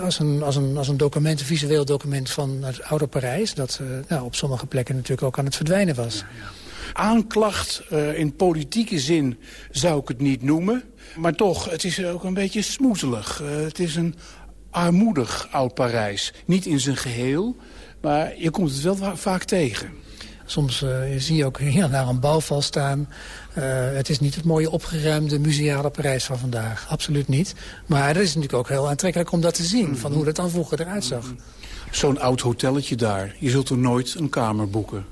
als, een, als, een, als een document, visueel document van het oude Parijs... dat nou, op sommige plekken natuurlijk ook aan het verdwijnen was. Ja aanklacht uh, in politieke zin zou ik het niet noemen. Maar toch, het is ook een beetje smoezelig. Uh, het is een armoedig oud Parijs. Niet in zijn geheel, maar je komt het wel vaak tegen. Soms uh, zie je ook (laughs) hier naar een bouwval staan. Uh, het is niet het mooie opgeruimde museale Parijs van vandaag. Absoluut niet. Maar het is natuurlijk ook heel aantrekkelijk om dat te zien. Mm -hmm. Van hoe dat dan vroeger eruit zag. Zo'n oud hotelletje daar. Je zult er nooit een kamer boeken.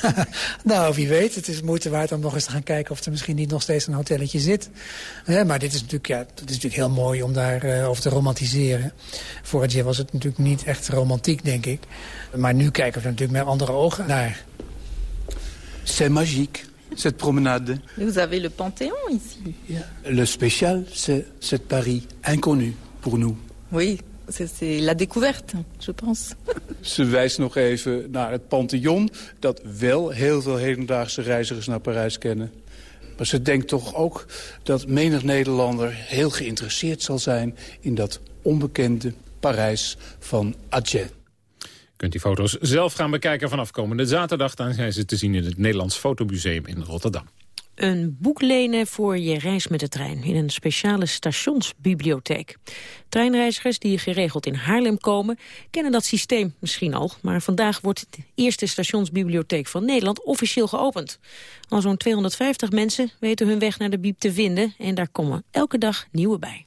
(laughs) nou, wie weet. Het is moeite waard om nog eens te gaan kijken... of er misschien niet nog steeds een hotelletje zit. Eh, maar dit is natuurlijk, ja, het is natuurlijk heel mooi om daarover uh, over te romantiseren. Vorig jaar was het natuurlijk niet echt romantiek, denk ik. Maar nu kijken we er natuurlijk met andere ogen naar. C'est magique, cette promenade. Vous avez le Panthéon ici. Yeah. Le spécial, c'est cette Paris inconnu pour nous. Oui, c'est la découverte, je pense. (laughs) Ze wijst nog even naar het Pantheon... dat wel heel veel hedendaagse reizigers naar Parijs kennen. Maar ze denkt toch ook dat menig Nederlander heel geïnteresseerd zal zijn... in dat onbekende Parijs van Adjet. Kunt die foto's zelf gaan bekijken vanaf komende zaterdag. Dan zijn ze te zien in het Nederlands Fotomuseum in Rotterdam een boek lenen voor je reis met de trein in een speciale stationsbibliotheek. Treinreizigers die geregeld in Haarlem komen kennen dat systeem misschien al, maar vandaag wordt de eerste stationsbibliotheek van Nederland officieel geopend. Al zo'n 250 mensen weten hun weg naar de bieb te vinden en daar komen elke dag nieuwe bij.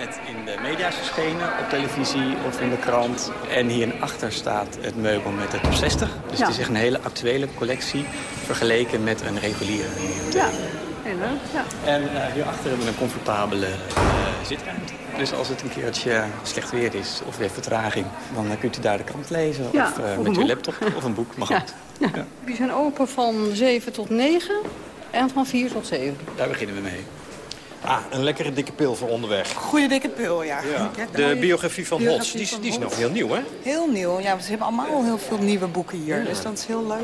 net in de media is verschenen, op televisie of in de krant. En hierachter staat het meubel met de top 60. Dus Ja. het is echt een hele actuele collectie vergeleken met een reguliere. Ja, heel leuk. Ja. En eh, hierachter hebben we een comfortabele eh, zitruimte. Dus als het een keertje slecht weer is of weer vertraging... dan eh, kunt u daar de krant lezen Ja, of, eh, of met uw laptop of een boek. Mag Ja. goed. Die zijn open van 7 tot 9 en van 4 tot 7. Daar beginnen we mee. Ah, een lekkere dikke pil voor onderweg. Goede dikke pil, ja. Ja, De biografie van biografie Hots, die, is- van die is nog heel nieuw, hè? Heel nieuw, ja. Ze hebben allemaal heel veel nieuwe boeken hier. Dus dat is heel leuk.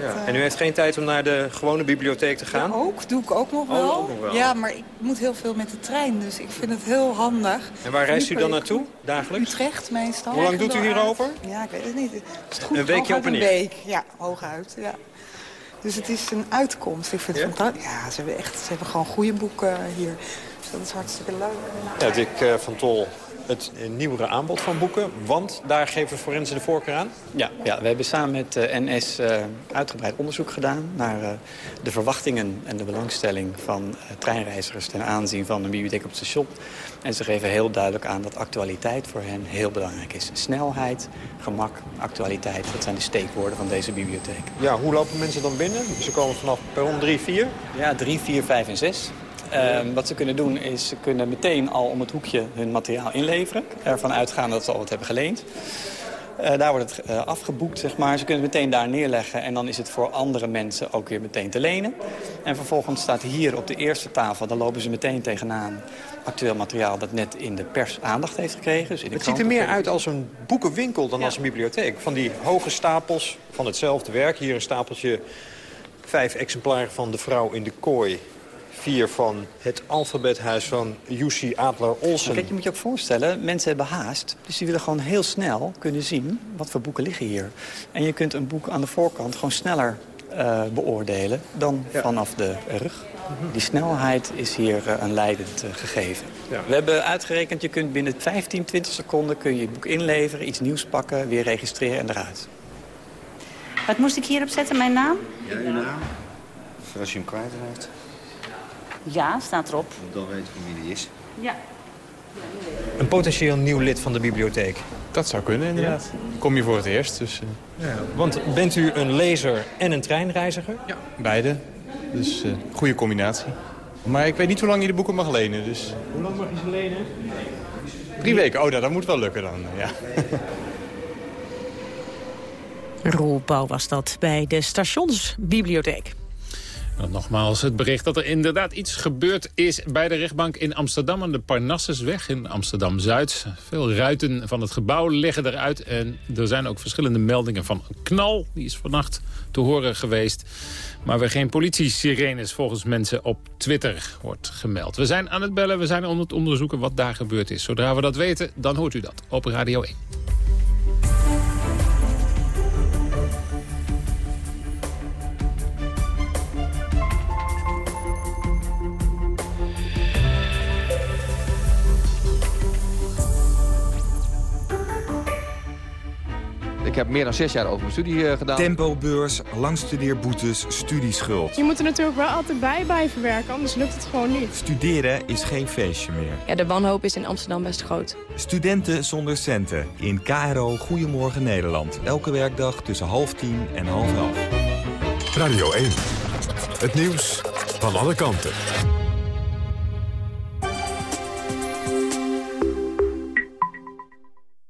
Dat, Ja. eh, En u heeft geen tijd om naar de gewone bibliotheek te gaan? Ook. Doe ik ook nog Oh, wel. ook nog wel. Ja, maar ik moet heel veel met de trein, dus ik vind het heel handig. En waar reist u dan naartoe, dagelijks? Utrecht meestal. Hoe lang doet u hierover? Ja, ik weet het niet. Is het goed? Een weekje op en Een week, ja, hooguit. Ja. Dus het is een uitkomst. Ik vind het fantastisch. Ja, ze hebben echt, ze hebben gewoon goede boeken hier. Dus dat is hartstikke leuk. Ja, Dick eh, van Tol, het nieuwere aanbod van boeken. Want daar geven forensen de voorkeur aan. Ja, ja, we hebben samen met eh, NS eh, uitgebreid onderzoek gedaan... naar eh, de verwachtingen en de belangstelling van treinreizigers... ten aanzien van een bibliotheek op het station. En ze geven heel duidelijk aan dat actualiteit voor hen heel belangrijk is. Snelheid, gemak, actualiteit, dat zijn de steekwoorden van deze bibliotheek. Ja, hoe lopen mensen dan binnen? Ze komen vanaf perron 3, 4. Ja, 3, 4, 5 en 6. Ehm, wat ze kunnen doen is ze kunnen meteen al om het hoekje hun materiaal inleveren. Ervan uitgaan dat ze al wat hebben geleend. Eh, daar wordt het eh, afgeboekt, zeg maar. Ze kunnen het meteen daar neerleggen en dan is het voor andere mensen ook weer meteen te lenen. En vervolgens staat hier op de eerste tafel, daar lopen ze meteen tegenaan... actueel materiaal dat net in de pers aandacht heeft gekregen. Dus in de Het ziet er meer uit als een boekenwinkel dan als een bibliotheek. Van die hoge stapels van hetzelfde werk. Hier een stapeltje, vijf exemplaren van De Vrouw in de Kooi. Vier van het alfabethuis van Jussi Adler Olsen. Maar Kijk, je moet je ook voorstellen, mensen hebben haast. Dus die willen gewoon heel snel kunnen zien wat voor boeken liggen hier. En je kunt een boek aan de voorkant gewoon sneller eh, beoordelen dan vanaf de rug. Die snelheid is hier eh, een leidend eh, gegeven. Ja. We hebben uitgerekend, je kunt binnen 15, 20 seconden kun je het boek inleveren, iets nieuws pakken, weer registreren en eruit. Wat moest ik hierop zetten, mijn naam? Ja, uw naam? Als je hem kwijtraakt, Ja, staat erop. dan weet ik wie die is. Ja. Een potentieel nieuw lid van de bibliotheek. Dat zou kunnen, inderdaad. Kom je voor het eerst, dus... eh, Ja. Want bent u een lezer en een treinreiziger? Ja. Beide. Dus eh goede combinatie. Maar ik weet niet hoe lang je de boeken mag lenen, dus... Hoe lang mag je ze lenen? Drie weken. Oh, nou, dat moet wel lukken dan, ja. Roel Pauw was dat bij de stationsbibliotheek. Nogmaals het bericht dat er inderdaad iets gebeurd is bij de rechtbank in Amsterdam aan de Parnassusweg in Amsterdam-Zuid. Veel ruiten van het gebouw liggen eruit en er zijn ook verschillende meldingen van een knal. Die is vannacht te horen geweest. Maar weer geen politie-sirenes volgens mensen op Twitter wordt gemeld. We zijn aan het bellen, we zijn aan het onderzoeken wat daar gebeurd is. Zodra we dat weten, dan hoort u dat op Radio 1. Heb meer dan zes jaar over mijn studie eh, gedaan. Tempobeurs, langstudeerboetes, studieschuld. Je moet er natuurlijk wel altijd bij blijven werken, anders lukt het gewoon niet. Studeren is geen feestje meer. Ja, de wanhoop is in Amsterdam best groot. Studenten zonder centen. In KRO Goedemorgen Nederland. Elke werkdag tussen half tien en half elf. Radio 1. Het nieuws van alle kanten.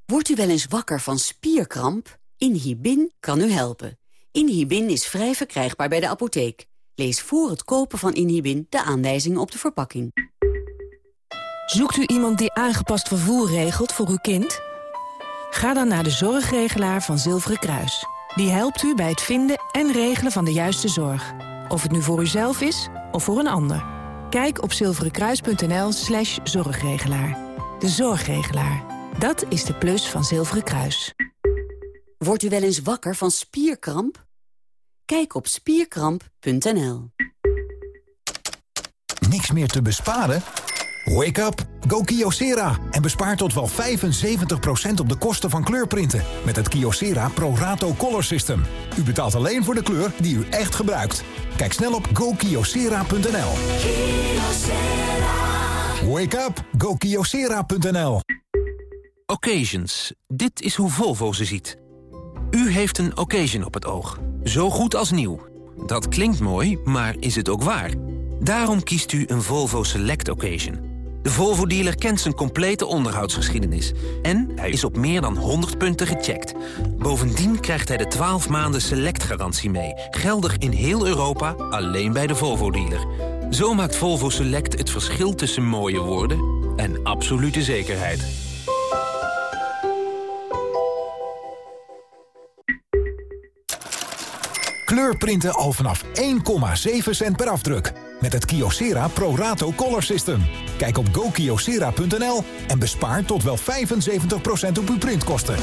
Wordt u wel eens wakker van spierkramp? Inhibin kan u helpen. Inhibin is vrij verkrijgbaar bij de apotheek. Lees voor het kopen van Inhibin de aanwijzingen op de verpakking. Zoekt u iemand die aangepast vervoer regelt voor uw kind? Ga dan naar de zorgregelaar van Zilveren Kruis. Die helpt u bij het vinden en regelen van de juiste zorg. Of het nu voor uzelf is of voor een ander. Kijk op zilverenkruis.nl slash zorgregelaar. De zorgregelaar. Dat is de plus van Zilveren Kruis. Wordt u wel eens wakker van spierkramp? Kijk op spierkramp.nl. Niks meer te besparen? Wake up! Go Kyocera en bespaar tot wel 75% op de kosten van kleurprinten met het Kyocera Pro Rato Color System. U betaalt alleen voor de kleur die u echt gebruikt. Kijk snel op gokyocera.nl. Wake up, go Kyocera.nl. Occasions. Dit is hoe Volvo ze ziet. U heeft een occasion op het oog. Zo goed als nieuw. Dat klinkt mooi, maar is het ook waar? Daarom kiest u een Volvo Select Occasion. De Volvo-dealer kent zijn complete onderhoudsgeschiedenis. En hij is op meer dan 100 punten gecheckt. Bovendien krijgt hij de 12 maanden Select-garantie mee. Geldig in heel Europa, alleen bij de Volvo-dealer. Zo maakt Volvo Select het verschil tussen mooie woorden en absolute zekerheid. Kleurprinten al vanaf 1,7 cent per afdruk. Met het Kyocera Pro Rato Color System. Kijk op gokyocera.nl en bespaar tot wel 75% op uw printkosten.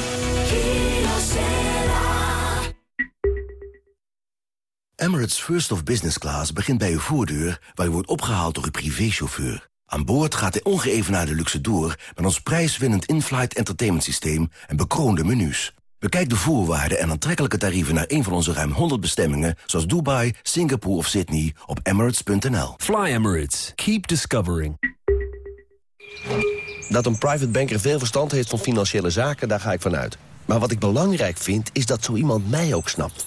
Emirates First of Business Class begint bij uw voordeur... waar u wordt opgehaald door uw privéchauffeur. Aan boord gaat de ongeëvenaarde luxe door... met ons prijswinnend in-flight entertainment systeem en bekroonde menus. Bekijk de voorwaarden en aantrekkelijke tarieven... naar een van onze ruim 100 bestemmingen... zoals Dubai, Singapore of Sydney op emirates.nl. Fly Emirates. Keep discovering. Dat een private banker veel verstand heeft van financiële zaken, daar ga ik vanuit. Maar wat ik belangrijk vind, is dat zo iemand mij ook snapt.